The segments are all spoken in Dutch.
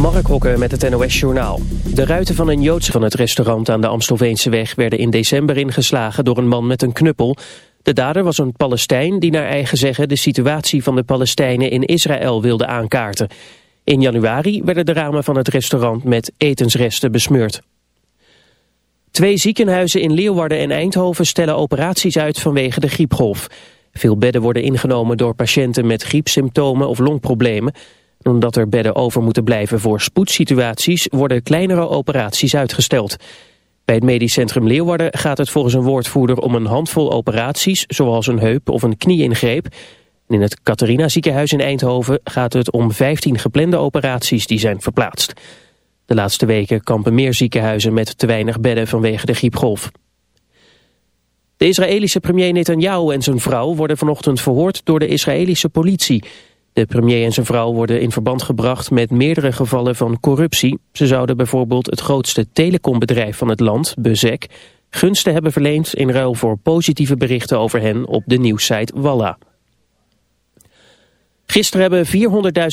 Mark Hokke met het NOS Journaal. De ruiten van een Joodse van het restaurant aan de Amstelveense weg... werden in december ingeslagen door een man met een knuppel. De dader was een Palestijn die naar eigen zeggen... de situatie van de Palestijnen in Israël wilde aankaarten. In januari werden de ramen van het restaurant met etensresten besmeurd. Twee ziekenhuizen in Leeuwarden en Eindhoven stellen operaties uit vanwege de griepgolf. Veel bedden worden ingenomen door patiënten met griepsymptomen of longproblemen omdat er bedden over moeten blijven voor spoedsituaties worden kleinere operaties uitgesteld. Bij het medisch centrum Leeuwarden gaat het volgens een woordvoerder om een handvol operaties, zoals een heup of een knieingreep. En in het Catharina ziekenhuis in Eindhoven gaat het om 15 geplande operaties die zijn verplaatst. De laatste weken kampen meer ziekenhuizen met te weinig bedden vanwege de griepgolf. De Israëlische premier Netanyahu en zijn vrouw worden vanochtend verhoord door de Israëlische politie. De premier en zijn vrouw worden in verband gebracht met meerdere gevallen van corruptie. Ze zouden bijvoorbeeld het grootste telecombedrijf van het land, Bezek, gunsten hebben verleend in ruil voor positieve berichten over hen op de nieuwssite Walla. Gisteren hebben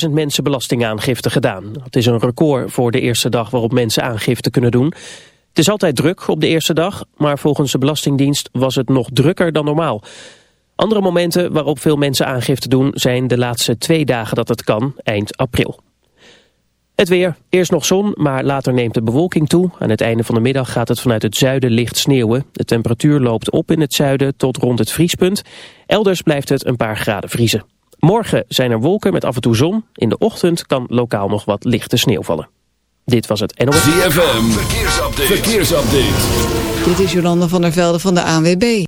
400.000 mensen belastingaangifte gedaan. Het is een record voor de eerste dag waarop mensen aangifte kunnen doen. Het is altijd druk op de eerste dag, maar volgens de Belastingdienst was het nog drukker dan normaal. Andere momenten waarop veel mensen aangifte doen zijn de laatste twee dagen dat het kan, eind april. Het weer, eerst nog zon, maar later neemt de bewolking toe. Aan het einde van de middag gaat het vanuit het zuiden licht sneeuwen. De temperatuur loopt op in het zuiden tot rond het vriespunt. Elders blijft het een paar graden vriezen. Morgen zijn er wolken met af en toe zon. In de ochtend kan lokaal nog wat lichte sneeuw vallen. Dit was het NOS. ZFM, verkeersupdate. verkeersupdate. Dit is Jolanda van der Velde van de ANWB.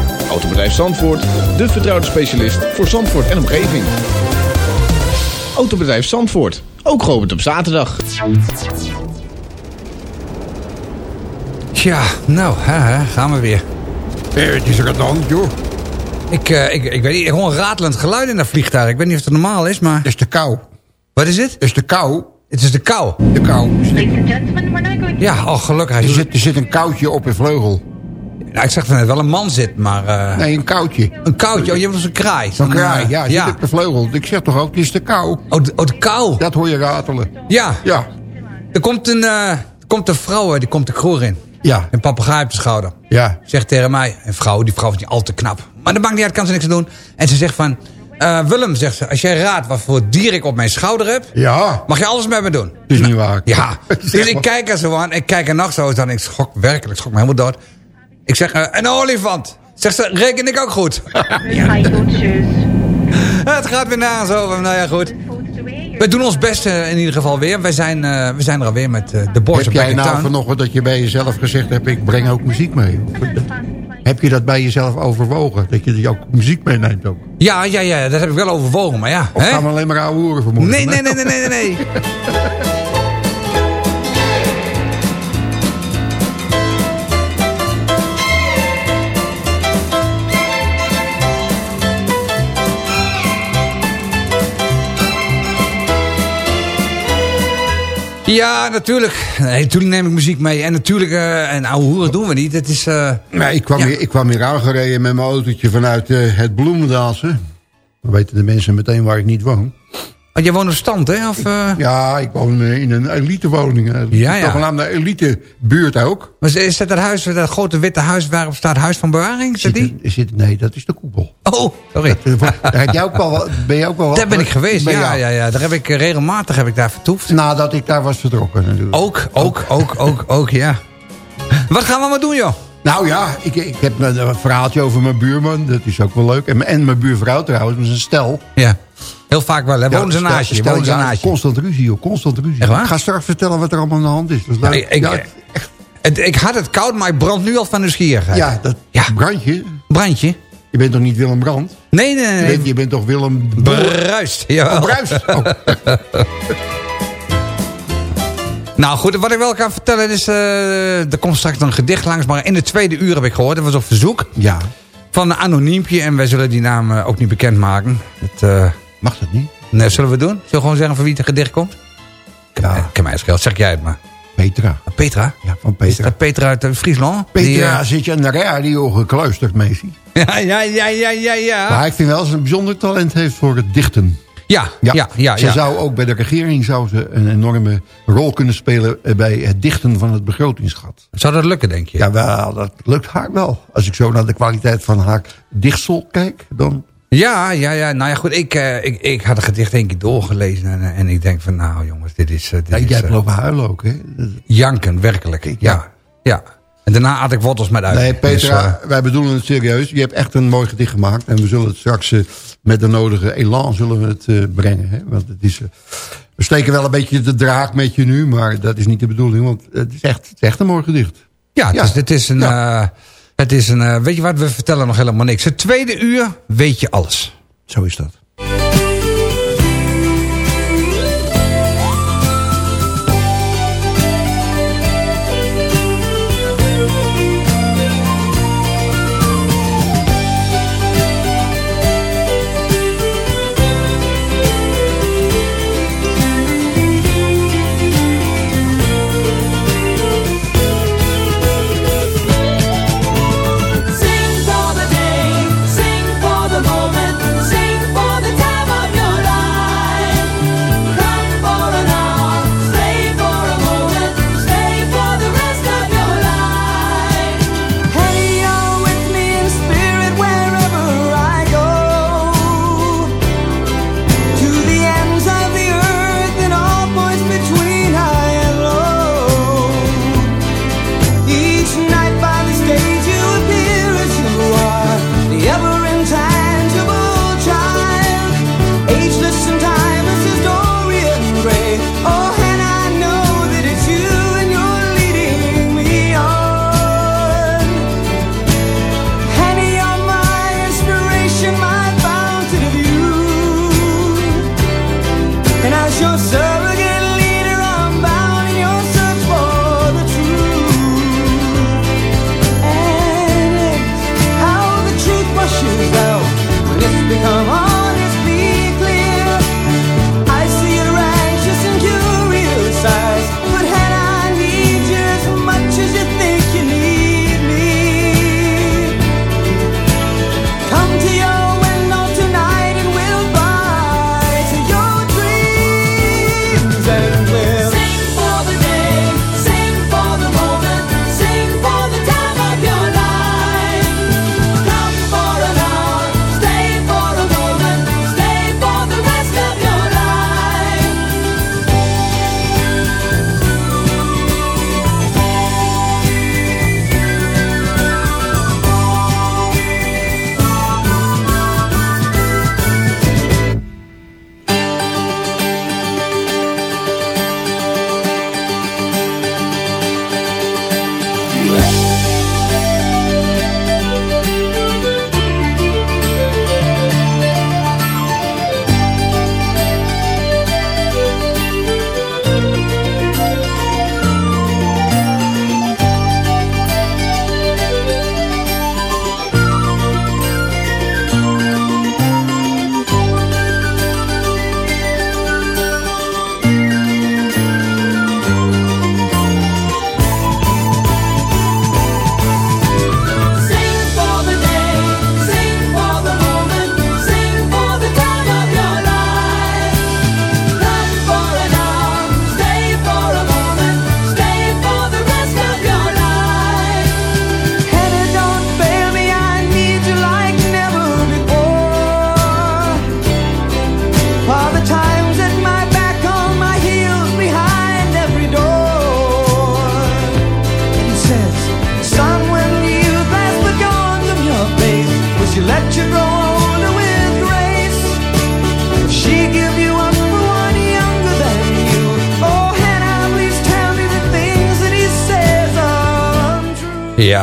Autobedrijf Zandvoort, de vertrouwde specialist voor Zandvoort en omgeving. Autobedrijf Zandvoort, ook geopend op zaterdag. Tja, nou, hè, hè, gaan we weer. Eh, het is er dan, joh. Ik, uh, ik, ik weet niet, gewoon ratelend geluid in dat vliegtuig. Ik weet niet of het normaal is, maar... Het is de kou. Wat is het? Het is de kou. Het is de kou. De kou. Ja, oh gelukkig. Er zit, er zit een koutje op een vleugel. Nou, ik zeg van het wel een man zit, maar... Uh... Nee, een koutje. Een koutje? Oh, je hebt een kraai. Een kraai, ja. Zit ja. op de vleugel. Ik zeg toch ook, het is de kou. Oh, de, oh, de kou. Dat hoor je ratelen. Ja. Ja. Er komt een, uh, er komt een vrouw, die komt de kroeg in. Ja. Een papegaai op de schouder. Ja. Zegt tegen mij, een vrouw, die vrouw is niet al te knap. Maar dat maakt niet uit, kan ze niks aan doen. En ze zegt van, uh, Willem, zegt ze, als jij raadt wat voor dier ik op mijn schouder heb... Ja. Mag je alles met me doen. Dat is niet waar. Ja. dus ik kijk er zo aan, ik kijk er nog zo aan. Ik schok werkelijk, schok me helemaal dood. Ik zeg, uh, een olifant. Zegt ze, reken ik ook goed. ja. Het gaat weer na zo, nou ja, goed. We doen ons best uh, in ieder geval weer. Wij zijn, uh, we zijn er alweer met uh, de Boys Heb jij nou vanochtend dat je bij jezelf gezegd hebt... ik breng ook muziek mee? Heb je dat bij jezelf overwogen? Dat je ook muziek meeneemt ook? Ja, ja, ja, dat heb ik wel overwogen, maar ja. Of hè? gaan we alleen maar ouwe hoeren vermoeden? Nee, nee, nee, nee, nee, nee. Ja, natuurlijk. Nee, natuurlijk neem ik muziek mee. En natuurlijk, uh, en ouwe hoeren doen we niet. Het is... Uh, nee, ik kwam, ja. hier, ik kwam hier aangereden met mijn autootje vanuit uh, het Bloemendaalse. Dan weten de mensen meteen waar ik niet woon. Want jij woont op stand, hè? Of, uh... Ja, ik woon in een elitewoning. Ja, ja. Zogenaamde elitebuurt ook. Maar is dat het huis, dat grote witte huis waarop staat Huis van Bewaring? Is dat die? Is het, nee, dat is de koepel. Oh, sorry. Dat, daar heb jij ook wel, ben je ook wel Daar ben ik geweest, ja, ja, ja. Daar heb ik regelmatig heb ik daar vertoefd. Nadat ik daar was vertrokken natuurlijk. Ook, ook, ook, ook, ook, ja. Wat gaan we maar doen, joh? Nou ja, ik, ik heb een verhaaltje over mijn buurman. Dat is ook wel leuk. En, en mijn buurvrouw trouwens, met een stel. Ja. Heel vaak wel, hè? Wonen ze naast je? Wonen ze naast je? Constant ruzie, joh. Constant ruzie. Echt waar? Ik ga straks vertellen wat er allemaal aan de hand is. Dat is leuk. Ja, ik, ja, ik, het, ik had het koud, maar ik brand nu al van nieuwsgierigheid. Ja, dat ja. brandje. Brandje? Je bent toch niet Willem Brand? Nee, nee, nee. Je bent, je bent toch Willem... Bruist. Ja. Oh, Bruist. Oh. Nou goed, wat ik wel kan vertellen is... Uh, er komt straks een gedicht langs, maar in de tweede uur heb ik gehoord. Dat was op verzoek. Ja. Van een anoniempje. En wij zullen die naam uh, ook niet bekendmaken. Het, uh, Mag dat niet? Nee, zullen we doen? Zullen we gewoon zeggen van wie het gedicht komt? Ja. Ik kan mij schelen, zeg jij het maar. Petra. Petra? Ja, van Petra. Is Petra uit Friesland? Petra die, zit je aan de radio gekluisterd, Messi. Ja, ja, ja, ja, ja, ja. Maar ik vind wel dat ze een bijzonder talent heeft voor het dichten. Ja, ja, ja. ja ze ja. zou ook bij de regering zou ze een enorme rol kunnen spelen... bij het dichten van het begrotingsgat. Zou dat lukken, denk je? Ja, wel, dat lukt haar wel. Als ik zo naar de kwaliteit van haar dichtsel kijk, dan... Ja, ja, ja. Nou ja, goed. Ik, uh, ik, ik had het gedicht één keer doorgelezen. En, en ik denk van, nou jongens, dit is... Uh, dit ja, jij hebt lopen huilen ook, hè? Janken, werkelijk. Ja. ja. ja. En daarna had ik wortels met uit. Nee, Petra, dus, uh, wij bedoelen het serieus. Je hebt echt een mooi gedicht gemaakt. En we zullen het straks met de nodige elan zullen we het brengen. Hè? Want het is, we steken wel een beetje de draak met je nu. Maar dat is niet de bedoeling. Want het is echt, het is echt een mooi gedicht. Ja, het, ja. Is, het is een... Ja. Het is een weet je wat, we vertellen nog helemaal niks. Het tweede uur weet je alles. Zo is dat.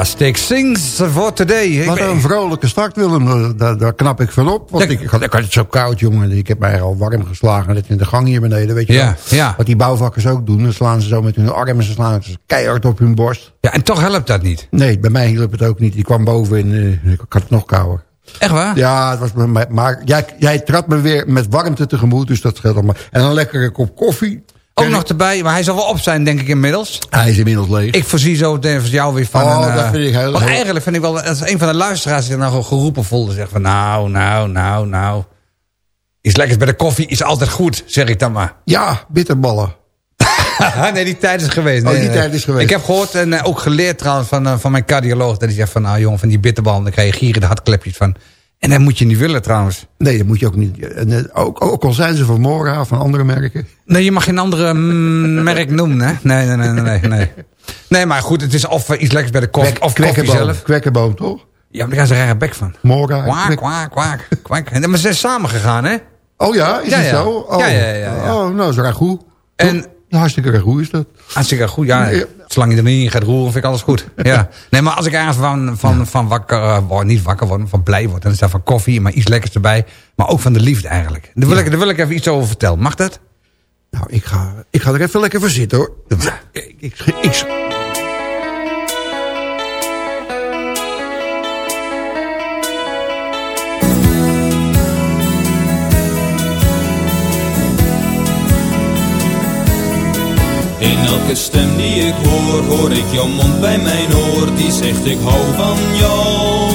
Ja, Stick Sings for Today. Ik Wat een vrolijke start, Willem. Daar, daar knap ik van op. Want Ja. ik, ik, had, ik had het zo koud, jongen. Ik heb mij al warm geslagen. Net in de gang hier beneden, weet je Ja, wel. ja. Wat die bouwvakkers ook doen. Dan slaan ze zo met hun armen. Ze slaan ze keihard op hun borst. Ja, en toch helpt dat niet. Nee, bij mij hielp het ook niet. Die kwam boven en eh, ik had het nog kouder. Echt waar? Ja, het was mij- maar jij, jij trad me weer met warmte tegemoet. Dus dat scheelt allemaal. En dan lekker een kop koffie. Ook nog erbij, maar hij zal wel op zijn, denk ik inmiddels. Hij is inmiddels leeg. Ik voorzie zo van jou weer van Oh, een... dat eh, vind ik heel- want heel- eigenlijk vind ik wel, als een van de luisteraars die er nou geroepen voelde, zegt van nou, nou, nou, nou. Iets lekkers bij de koffie is altijd goed, zeg ik dan maar. Ja, bitterballen. nee, die tijd is geweest. Oh, Nee, die tijd is geweest. Ik heb gehoord en eh, ook geleerd trouwens van, eh, van mijn cardioloog... dat hij zegt van, nou jongen, van die bitterballen... dan krijg je gierende hartklepjes van. En dat moet je niet willen trouwens. Nee, dat moet je ook niet. En, eh, ook, ook al zijn ze van Mora, van andere merken. Nee, je mag geen andere merk noemen, hè? Nee, nee, nee, nee, nee. Nee, maar goed, het is of eh, iets lekkers bij de koffie, of koffie zelf. kwekkenboom, toch? Ja, maar daar gaan ze rare bek van. Mora. Kwaak, kwek- kwaak, kwaak, kwaak. En, maar ze zijn samen gegaan, hè? Oh ja, is Ja, het ja. zo? Oh. Ja, ja, ja, ja. Oh, nou, is ragout. En- Ja, hartstikke ragout is dat. Hartstikke goed, ja. Ja. Zolang je er niet in gaat roeren, vind ik alles goed. Ja. Nee, maar als ik ergens van, van, van wakker eh, word, niet wakker word, van blij word... dan is dat van koffie, maar iets lekkers erbij. Maar ook van de liefde eigenlijk. Daar wil, ik, daar wil ik even iets over vertellen. Mag dat? Nou, ik ga, ik ga er even lekker voor zitten, hoor. Ik, ik, ik, In elke stem die ik hoor, hoor ik jouw mond bij mijn oor, die zegt ik hou van jou.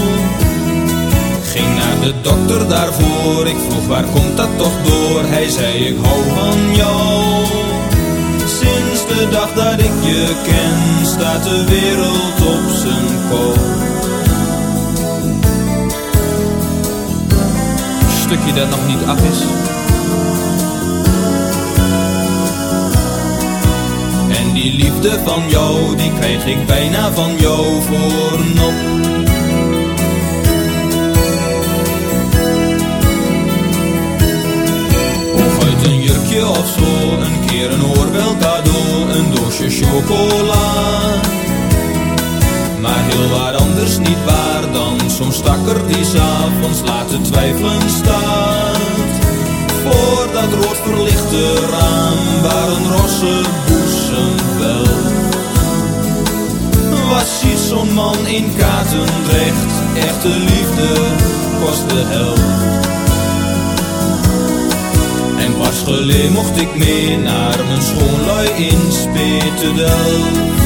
Ging naar de dokter daarvoor, ik vroeg waar komt dat toch door, hij zei ik hou van jou. Sinds de dag dat ik je ken, staat de wereld op zijn kop. Stukje dat nog niet af is. En die liefde van jou, die krijg ik bijna van jou voor nop. Of uit een jurkje of zo, een keer een oorbel cadeau, een doosje chocola. Maar heel waar anders niet waar dan zo'n stakker die s'avonds laat te twijfelen staat. Voor dat rood verlichte raam waar een rosse Ziet zo'n man in Katendrecht? Echte liefde kost de helft. En pas geleden mocht ik mee naar mijn schoonlui in Spetedel.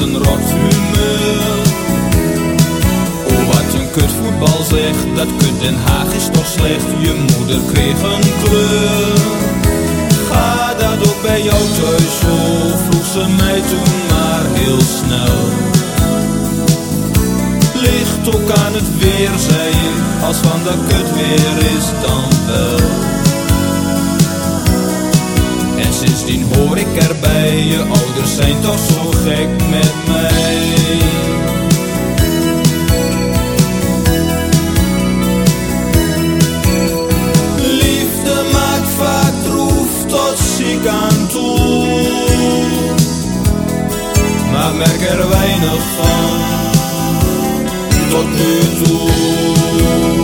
Een. Oh, wat een kutvoetbal zeg, dat kut Den Haag is toch slecht. Je moeder kreeg een kleur. Ga dat ook bij jou thuis zo, vroeg ze mij toen maar heel snel. Ligt ook aan het weer, zei ik, als van dat kut weer is dan erbij, je ouders zijn toch zo gek met mij. Liefde maakt vaak droef tot ziek aan toe. Maar merk er weinig van, tot nu toe.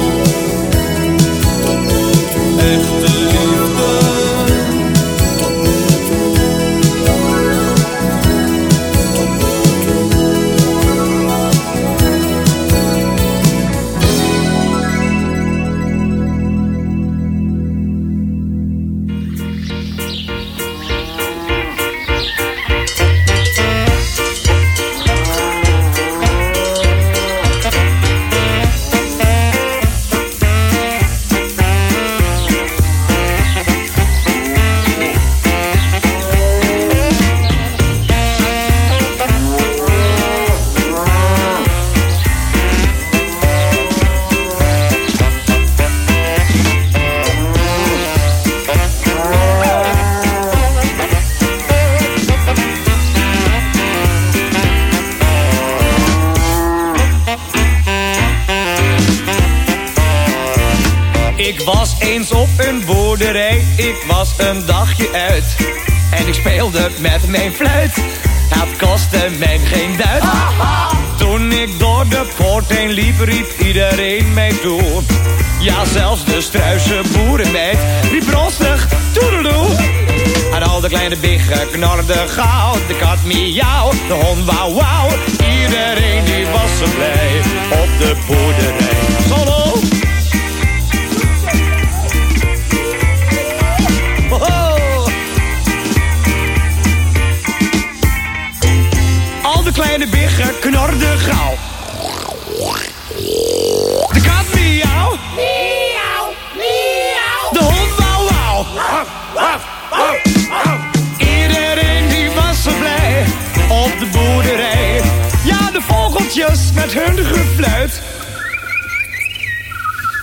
Hun gefluit.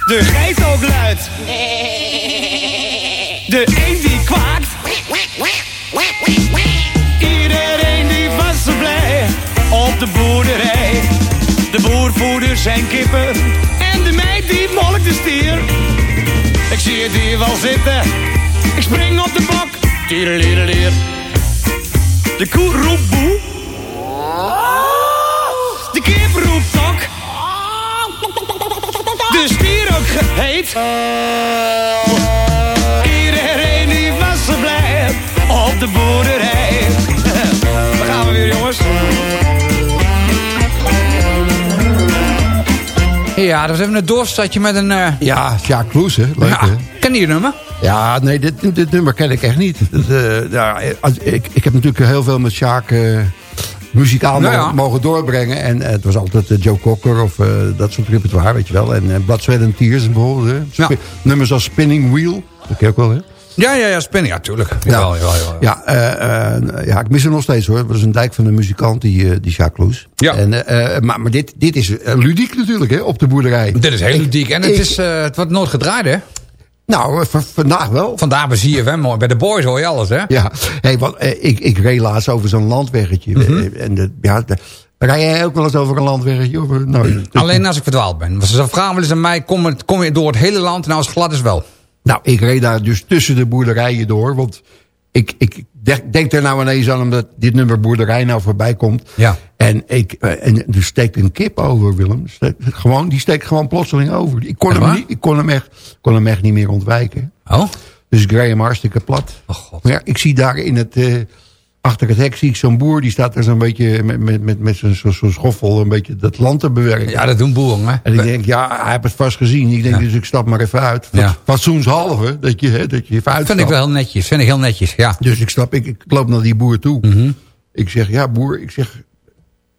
De geit ook. De een die kwaakt. Iedereen die was zo blij op de boerderij. De boer voerde zijn kippen en de meid die molkt de stier. Ik zie het hier wel zitten, ik spring op de bok. De koe roept boe. De kip roept tok. De stier ook geheet. Iedereen die was zo blij op de boerderij. Daar gaan we weer jongens. Ja, dat was even een doorstadje met een... eh, Ja, Jacques Kloes, hè? Leuk, ja, hè? ken je die nummer? Ja, nee, dit, dit nummer ken ik echt niet. Dat, eh, ja, als- ik, ik heb natuurlijk heel veel met Sjaak eh, muzikaal Nou ja. mogen, doorbrengen. En eh, het was altijd eh, Joe Cocker of eh, dat soort repertoire, weet je wel. En uh, Blood, Sweat and Tears bijvoorbeeld. Hè. Ja. Sp- Nummers als Spinning Wheel, dat ken je ook wel, hè? Ja, ja, ja, spinning, ja, tuurlijk. Ja. Jawel, jawel, jawel. Ja, ja, ik mis hem nog steeds hoor. Het was een dijk van een muzikant, die, die Jacques Kloes. Ja. En, maar maar dit, dit is ludiek natuurlijk, hè, op de boerderij. Dit is heel ludiek. En het, ik- is, het wordt nooit gedraaid, hè? Nou, eh, vandaag wel. Vandaar bij ZFM, mooi. Bij de boys hoor je alles, hè? Ja, hey, wat, eh, ik, ik reed laatst over zo'n landweggetje. Mhm. Eh, En de, ja, de, rij jij ook wel eens over een landweggetje? Of, nou, Alleen als ik verdwaald ben. Want ze vragen wel eens aan mij, kom, kom je door het hele land? Nou, als het glad is wel. nou, ik reed daar dus tussen de boerderijen door. Want ik, ik denk, denk er nou ineens aan omdat dit nummer boerderij nou voorbij komt. Ja. En, ik, eh, en er steekt een kip over, Willem. Gewoon, die steekt gewoon plotseling over. Ik kon, Echt hem, waar? niet, ik kon, hem echt, kon hem echt niet meer ontwijken. Oh? Dus hem hartstikke plat. Oh, god. Maar ja, ik zie daar in het, eh, achter het hek zie ik zo'n boer. Die staat er zo'n beetje met, met, met, met zo'n zo'n schoffel een beetje dat land te bewerken. Ja, dat doen boeren, hè? En ik denk, ja, hij heeft het vast gezien. Ik denk, Ja. dus ik stap maar even uit. Ja. Fatsoenshalve, dat je, hè, dat je even uitstapt. Vind ik wel heel netjes. Vind ik heel netjes, ja. Dus ik stap, ik, ik loop naar die boer toe. Mhm. Ik zeg, ja boer, ik zeg,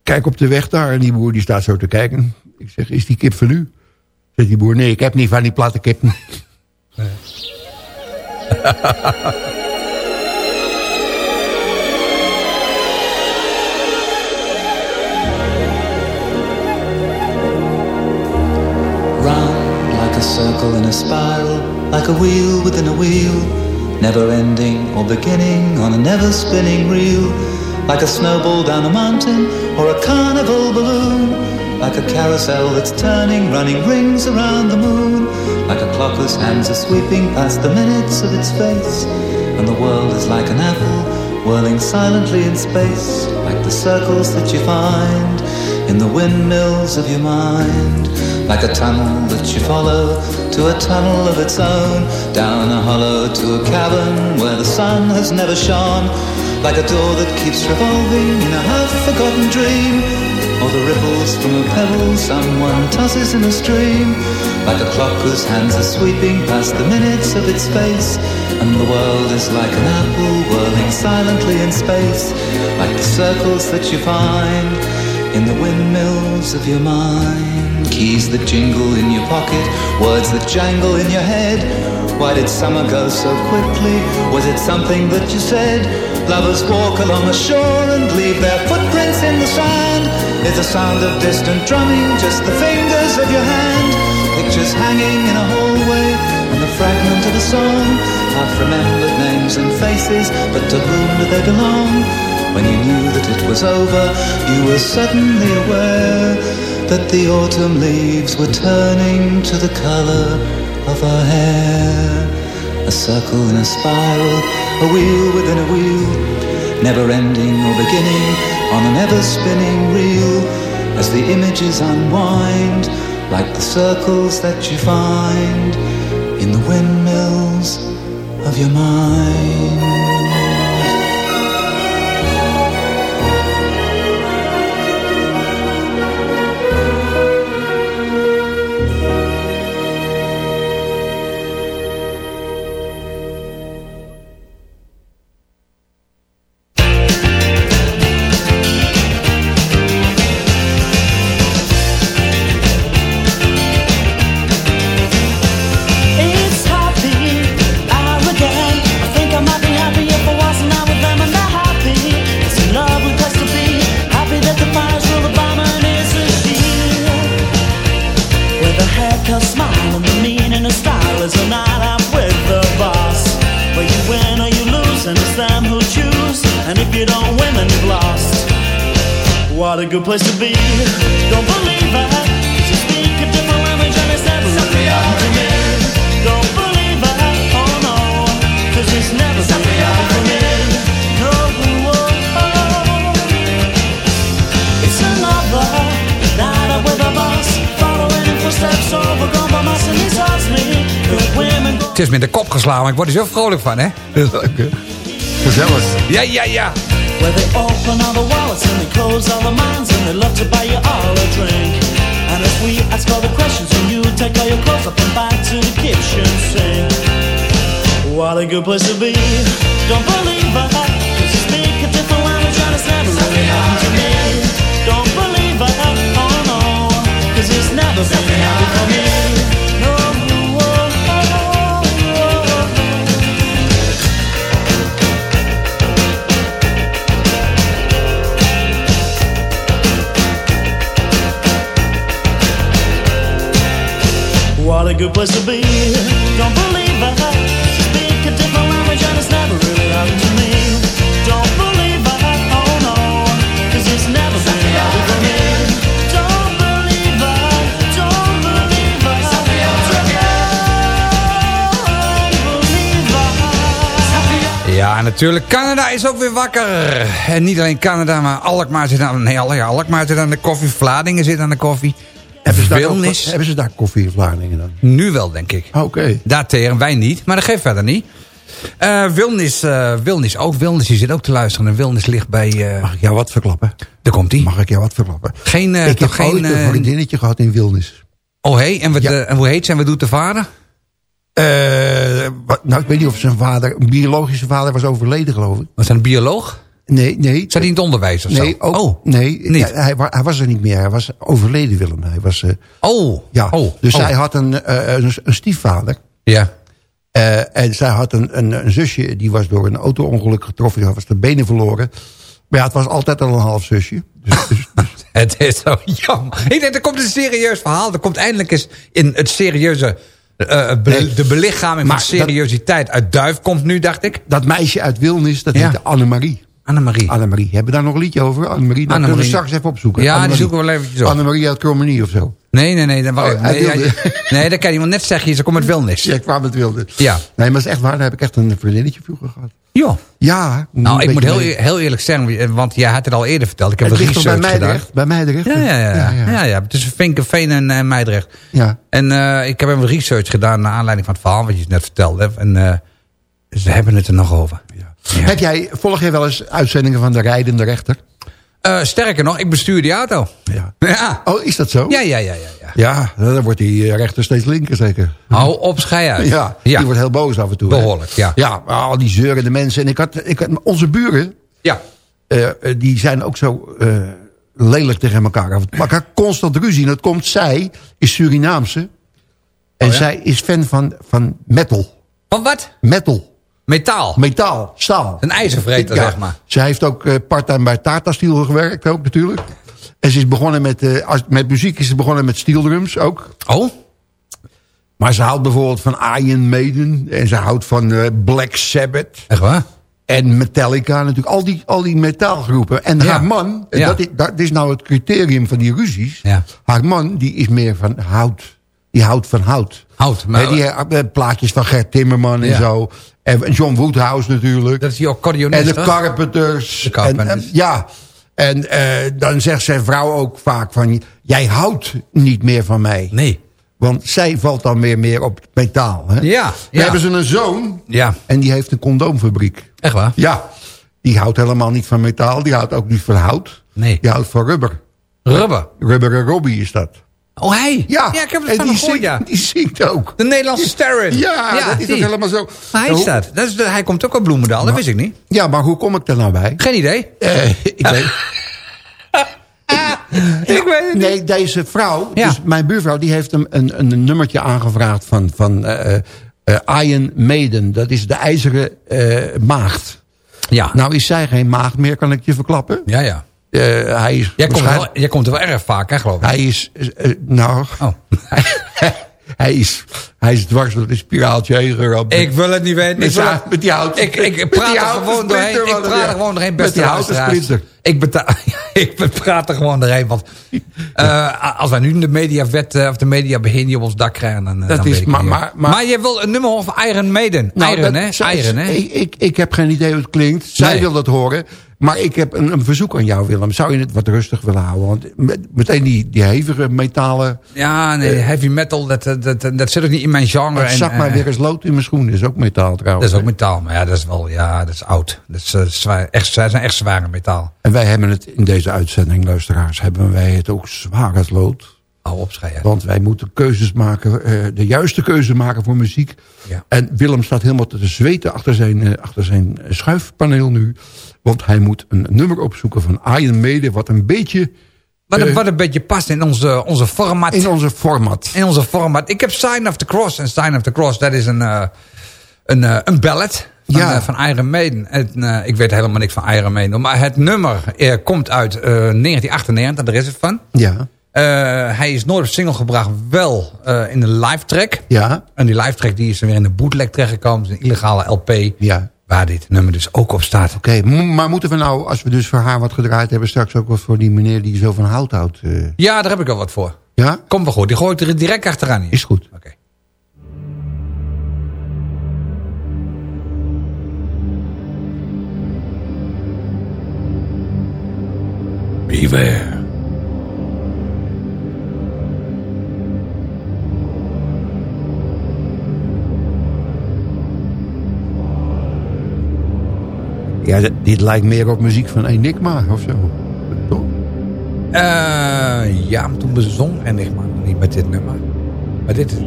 kijk op de weg daar. En die boer die staat zo te kijken. Ik zeg, is die kip van u? Zegt die boer, nee, ik heb niet van die platte kip. Round like a circle in a spiral, like a wheel within a wheel, never ending or beginning on a never spinning reel, like a snowball down a mountain or a carnival balloon, like a carousel that's turning, running rings around the moon, like a clock whose hands are sweeping past the minutes of its face, and the world is like an apple whirling silently in space, like the circles that you find in the windmills of your mind, like a tunnel that you follow to a tunnel of its own, down a hollow to a cavern where the sun has never shone, like a door that keeps revolving in a half-forgotten dream, or the ripples from a pebble someone tosses in a stream, like a clock whose hands are sweeping past the minutes of its face, and the world is like an apple whirling silently in space, like the circles that you find in the windmills of your mind. Keys that jingle in your pocket, words that jangle in your head. Why did summer go so quickly? Was it something that you said? Lovers walk along the shore and leave their footprints in the sand. Is the sound of distant drumming just the fingers of your hand? Pictures hanging in a hallway and the fragment of a song. Half remembered names and faces, but to whom do they belong? When you knew that it was over, you were suddenly aware that the autumn leaves were turning to the color of her hair. a circle in a spiral, a wheel within a wheel, never ending or beginning on an ever spinning reel as the images unwind like the circles that you find in the windmills of your mind. Slaan, maar ik word er zo vrolijk van, hè? Leuk, hè? Gezellig. Ja, ja, ja. Where they open all the wallets and they close all the minds and they love to buy you all a drink. And if we ask all the questions and you take all your clothes up and back to the kitchen sink. What a good place to be. Don't believe it, cause you speak a different language and it's never really happened to me. Don't believe it, oh no, cause it's never been happened for me. Good place to be. Don't believe I speak a different language and it's never really happened to me. Don't believe I, oh no, cause it's never been happened to me. Don't believe I, don't believe I, don't believe I. Ja, natuurlijk. Canada is ook weer wakker. En niet alleen Canada, maar Alkmaar zit aan, nee, Alkmaar zit aan de koffie. Vladingen zit aan de koffie. Hebben ze, daar hebben ze daar koffie in Vlaardingen dan? Nu wel, denk ik. Ah, oké. Daar tegen wij niet, maar dat geeft verder niet. Uh, Wilnis, uh, Wilnis ook. Wilnis die zit ook te luisteren. En Wilnis ligt bij... Uh... Mag ik jou wat verklappen? Daar komt hij. Mag ik jou wat verklappen? Geen, ik heb geen, ooit een vriendinnetje gehad in Wilnis. Oh hé, en, ja. en hoe heet ze en wat doet de vader? nou, ik weet niet of zijn vader... Een biologische vader was overleden, geloof ik. Was hij een bioloog? Nee, nee. Zat hij in het onderwijs of nee, zo? Ook, oh, nee, niet. hij, hij, was er niet meer. Hij was overleden, Willem. Hij was, uh, oh, ja. Oh, dus oh. zij had een, uh, een, een, stiefvader. Ja. Uh, en zij had een, een, een, zusje, die was door een auto-ongeluk getroffen. Die was de benen verloren. Maar ja, het was altijd al een half zusje. Dus, dus, dus. het is zo jammer. Ik denk, er komt een serieus verhaal. Er komt eindelijk eens in het serieuze... Uh, be nee. De belichaming van seriositeit uit Duif komt nu, dacht ik. Dat meisje uit Wilnis, dat ja. heette Annemarie. Annemarie. Annemarie. Hebben we daar nog een liedje over? Annemarie. Dat kunnen we straks even opzoeken. Ja, die zoeken we wel eventjes op. Annemarie uit Cromenie of zo. Nee, nee, nee. Dan, oh, nee, ja, nee, dat kan je wel net zeggen. Ze komt uit Wilnis. Ja, ik kwam uit Wilnis. Ja. Nee, maar dat is echt waar. Daar heb ik echt een vriendinnetje vroeger gehad. Ja. Ja. Nou, ik moet heel, heel eerlijk zeggen, want jij had het al eerder verteld. Ik heb het een research bij. Meidrecht, bij Meidrecht. Ja, ja, ja. ja, ja. ja, ja. Tussen Vinkenveen en uh, Meidrecht. Ja. En uh, ik heb even research gedaan naar aanleiding van het verhaal wat je net vertelde. En uh, ze hebben het er nog over. Ja. Heb jij, volg jij wel eens uitzendingen van de rijdende rechter? Uh, sterker nog, ik bestuur die auto. Ja. ja. Oh, is dat zo? Ja, ja, ja. Ja, ja. ja dan wordt die rechter steeds linker zeker. Hou op, schei uit. Ja, ja, die wordt heel boos af en toe. Behoorlijk, hè? ja. Ja, al die zeurende mensen. En ik had, ik had onze buren, ja. Uh, die zijn ook zo uh, lelijk tegen elkaar. elkaar constant ruzie. En dat komt, zij is Surinaamse. En oh, zij is fan van, van metal. Van wat? Metal. Metaal? Metaal, staal. Een ijzervreter, ja. zeg maar. Zij heeft ook uh, part-time bij Tata Steel gewerkt, ook natuurlijk. En ze is begonnen met, uh, als, met muziek is ze begonnen met steel drums ook. Oh? Maar ze houdt bijvoorbeeld van Iron Maiden. En ze houdt van uh, Black Sabbath. Echt waar? En Metallica natuurlijk. Al die, al die metaalgroepen. En ja. haar man, ja. dat, is, dat is nou het criterium van die ruzies. Ja. Haar man die is meer van hout. die houdt van hout. Hout, maar- Hè, die eh, plaatjes van Gert Timmerman en zo. En John Woodhouse natuurlijk. Dat is die accordeonist, En de? Carpenters. De Carpenters. En, en- ja. En eh, dan zegt zijn vrouw ook vaak van... Jij houdt niet meer van mij. Nee. Want zij valt dan weer meer op metaal. Hè? Ja, Dan hebben ze een zoon. Ja. En die heeft een condoomfabriek. Echt waar? Ja. Die houdt helemaal niet van metaal. Die houdt ook niet van hout. Nee. Die houdt van rubber. Rubber. Rubber en Robbie is dat. Oh, hij? Ja, ja ik heb het en van die hem gehoord, zingt, ja. die zingt ook. De Nederlandse sterren. Ja, dat is die. ook helemaal zo. Maar hij staat. Dat is de, hij komt ook uit Bloemendaal, dat wist ik niet. Ja, maar hoe kom ik er nou bij? Geen idee. Eh, ik weet, Ik weet het niet. nee, deze vrouw, Ja. dus mijn buurvrouw... die heeft hem een, een nummertje aangevraagd van, van eh eh, Iron Maiden. Dat is de ijzeren eh, maagd. Ja. Nou is zij geen maagd meer, kan ik je verklappen. ja, ja. Eh, hij is Jij komt, er wel, jij komt er wel erg vaak, hè, geloof ik. Hij is, eh, eh, nou, Oh. hij is, hij is dwars door de spiraaltje heen geramd. Ik wil het niet weten. Met, Ik, met die houten ik, ik met praat er gewoon doorheen. Ik praat er gewoon doorheen, Met beste die houten. Ik, ik praat er gewoon doorheen. Want eh, als wij nu de mediawet of de mediabeheer op ons dak krijgen... dan, Dat dan is- weet ik maar- niet. maar- maar- je wil een nummer over Iron Maiden. Nou, Iron, hè? Iron, hè? Ik, ik, ik heb geen idee hoe het klinkt. Zij Nee. wil dat horen. Maar ik heb een, een verzoek aan jou, Willem. Zou je het wat rustig willen houden? Want met- meteen die, die hevige metalen... Ja, nee, heavy metal, dat, dat, dat, dat zit ook niet in mijn genre. Het en, zak maar eh, weer eens lood in mijn schoen. Dat is ook metaal Dat trouwens. is ook metaal, maar ja, dat is wel, ja, dat is oud. Dat is, eh, zwaar, echt, zij zijn echt zware metaal. En wij hebben het in deze uitzending, luisteraars... hebben wij het ook zwaar als lood. Hou op, schei uit. Want wij moeten keuzes maken, eh, de juiste keuze maken voor muziek. Ja. En Willem staat helemaal te zweten achter zijn, eh, achter zijn schuifpaneel nu. Want hij moet een nummer opzoeken van Iron Maiden... wat een beetje Wat, een- Eh, wat een beetje past in onze, onze format. in onze format... in onze format. Ik heb Sign of the Cross. En Sign of the Cross, dat is een, eh, een, een ballad van, Ja. van Iron Maiden. Eh, ik weet helemaal niks van Iron Maiden. Maar het nummer komt uit eh, 1998, daar is het van. Ja, hij is nooit op single gebracht, wel eh, in een live track. ja, En die live track die is er weer in de bootleg terechtgekomen. Het is een illegale LP. ja. Waar dit nummer dus ook op staat. Oké, maar moeten we nou, als we dus voor haar wat gedraaid hebben... straks ook wat voor die meneer die zo van hout houdt? eh, Ja, daar heb ik wel wat voor. ja, Komt wel goed. Die gooi ik er direct achteraan in. is goed. Oké. Beware. Ja, dit, lijkt meer op muziek van Enigma of zo. Toch? Eh, ja, maar toen bezong Enigma niet met dit nummer. Maar dit is...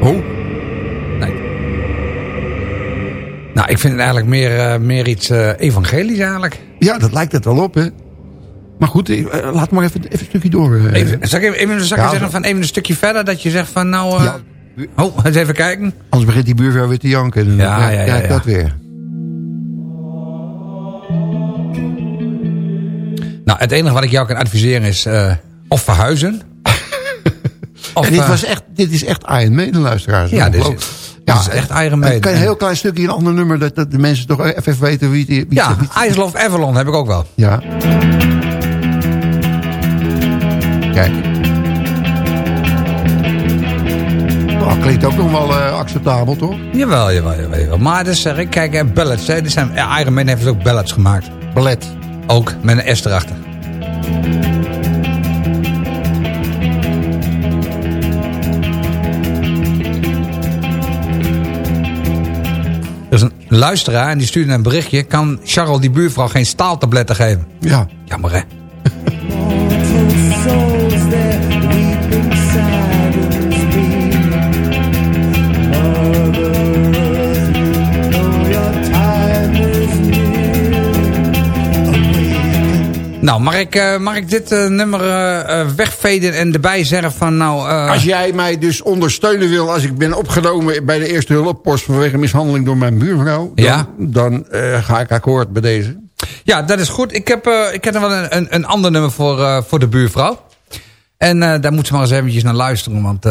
Oh, nee. Nou, ik vind het eigenlijk meer, eh, meer iets evangelisch eigenlijk. ja, dat lijkt het wel op, hè. Maar goed, laat maar even, even een stukje door. Even, zal ik even, even, zal ik Ja, zeggen van even een stukje verder? Dat je zegt van nou... Ja. Oh, eens even kijken. Anders begint die buurvrouw weer te janken. En Ja, ja, ja, ja. dat weer. Nou, het enige wat ik jou kan adviseren is... eh, of verhuizen. of, en dit, eh, was echt, dit is echt Iron Maiden, luisteraars. Ja, dit is- dit is echt Iron Maiden. Een klein- heel klein stukje, een ander nummer... dat, dat de mensen toch even weten wie het wie Ja, Ice Love Avalon heb ik ook wel. Ja. Kijk. Nou, klinkt ook nog wel eh, acceptabel, toch? Jawel, jawel, jawel. jawel. Maar dus zeg ik, kijk, ballads. Hè, die zijn, ja, Iron Man heeft dus ook ballads gemaakt. Ballet. Ook, met een S erachter. Er is een luisteraar en die stuurde een berichtje. Kan Charles die buurvrouw geen staaltabletten geven? Ja. Jammer hè? Nou, mag ik, eh, mag ik dit eh, nummer eh, wegveden en erbij zeggen van nou... Als jij mij dus ondersteunen wil... als ik ben opgenomen bij de eerste hulppost... vanwege mishandeling door mijn buurvrouw... dan, Ja. dan ga ik akkoord bij deze. Ja, dat is goed. Ik heb, ik heb er wel een, een, een ander nummer voor, voor de buurvrouw. En daar moet ze maar eens eventjes naar luisteren. Want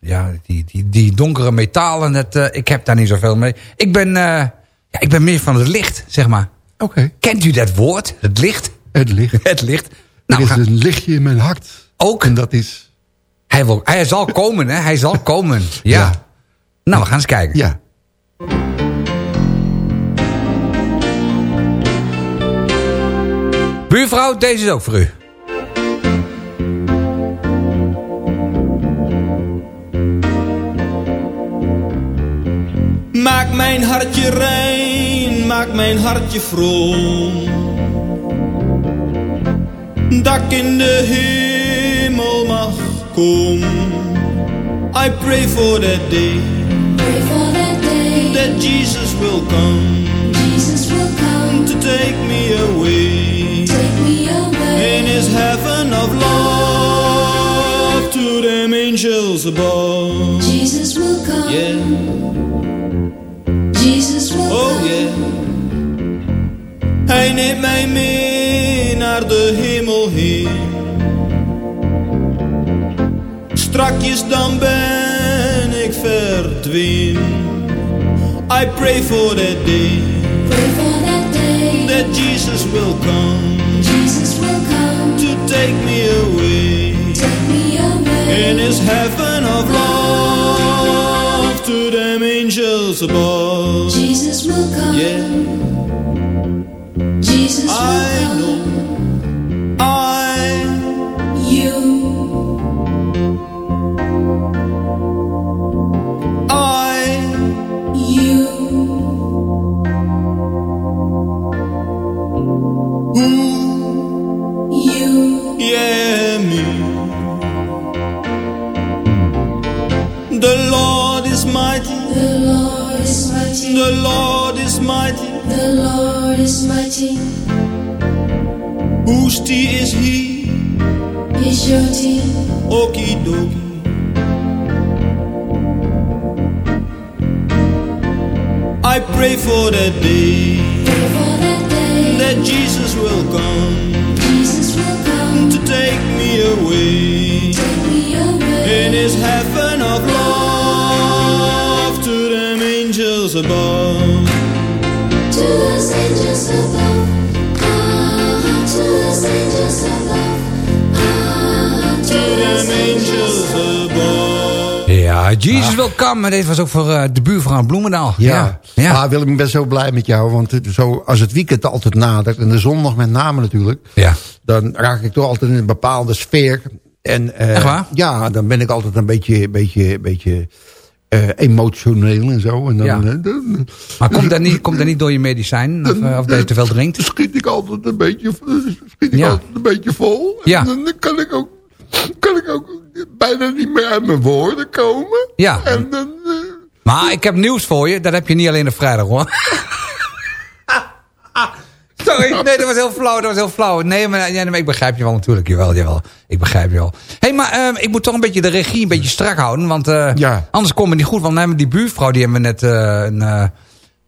ja, die, die, die donkere metalen, ik heb daar niet zoveel mee. Ik ben, ja, ik ben meer van het licht, zeg maar. Oké. Kent u dat woord? Het licht? Het licht. Het licht. er Nou, is ga- een lichtje in mijn hart. ook En dat is... Hij, wil, hij zal komen, hè? Hij zal komen. Ja. Ja. Nou, we gaan eens kijken. Ja. Buurvrouw, deze is ook voor u. Maak mijn hartje rein, maak mijn hartje vroom. Dat ik in de hemel mag komen. I pray for that day, Pray for that day. that Jesus will come Jesus will come. to take me away. Take me away. In his heaven of love to them angels above. Jesus will come. Yeah, Jesus will oh come. yeah. Hij neemt mij mee naar de hemel heen. Strakjes dan ben ik verdween. I pray for that day Pray for that day. that Jesus will come Jesus will come. to take me away. Take me away. In his heaven of love to them angels above. Jesus will come. Yeah, Jesus I know. I You. I You. who You. yeah me. The Lord is mighty. The Lord is mighty. The Lord is mighty. The Lord is mighty. Whose tea is he? Is your team. Okie dokie. I pray for that day for that day. that Jesus will come Jesus will come. to take me away Take me away. in his heaven of love to them angels above. Ah, Jesus come. En deze was ook voor eh, de buurvrouw Bloemendaal. Ja. ja. ja. Ah, Willem, ik ben zo blij met jou. Want zo, als het weekend altijd nadert, en de zondag met name natuurlijk... Ja. dan raak ik toch altijd in een bepaalde sfeer. En, eh, Echt waar? Ja, dan ben ik altijd een beetje, beetje, beetje eh, emotioneel en zo. En dan, Ja. eh, dan, Maar komt dat, niet, komt dat niet door je medicijn? Of, eh, of dat je te veel drinkt? schiet ik altijd een beetje, schiet ik Ja. altijd een beetje vol. Ja. En dan, kan ik ook, kan ik ook bijna niet meer uit mijn woorden komen. Ja. En dan... Maar ik heb nieuws voor je. Dat heb je niet alleen op vrijdag hoor. Sorry, nee, dat was heel flauw, dat was heel flauw. Nee, maar, ja, maar ik begrijp je wel natuurlijk, jawel, jawel. Ik begrijp je wel. Hé, hey, maar ehm, ik moet toch een beetje de regie een beetje strak houden, want eh, Ja. anders komen we niet goed. Want die buurvrouw, die hebben we net eh, een, eh,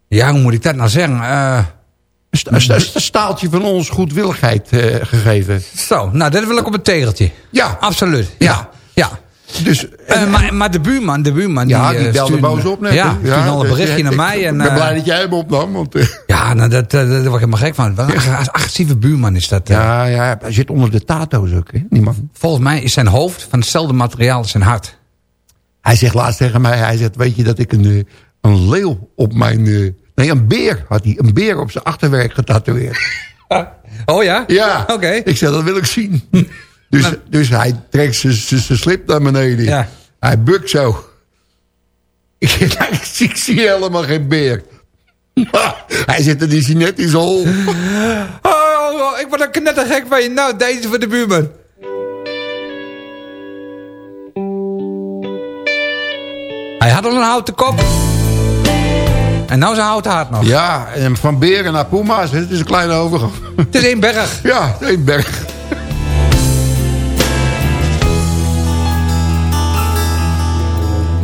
ja, hoe moet ik dat nou zeggen? Een sta- een sta- een staaltje van ons goedwilligheid gegeven. zo, nou, dat wil ik op een tegeltje. Ja. Absoluut, ja, ja. Dus, Eh, maar, maar de buurman, de buurman... ja, die, die eh, belde stuurde- boos op net. Ja, hè? stuurde al een berichtje naar ik- mij. En, Ik ben eh, blij dat jij hem opnam. Want, Ja, nou, dat, eh, daar word ik helemaal gek van. Wat een ag- agressieve buurman is dat. ja, ja, hij zit onder de tato's ook, hè. Volgens mij is zijn hoofd van hetzelfde materiaal als zijn hart. Hij zegt laatst tegen mij, hij zegt, weet je dat ik een, een leeuw op mijn... nee, een beer had hij. Een beer op zijn achterwerk getatoeëerd. Oh ja? Ja, Oké. ik zeg, dat wil ik zien. Dus, dus hij trekt zijn- slip naar beneden. Ja. Hij bukt zo. Ik, ik, zie- helemaal geen beer. hij zit er die net in zijn hol. Oh, oh, oh, ik word er knettergek van je. Nou, deze voor de buurman. Hij had al een houten kop. En nou zijn houten hart nog. Ja, en van beren naar puma's, het is een kleine overgang. Het is één berg. Ja, één berg.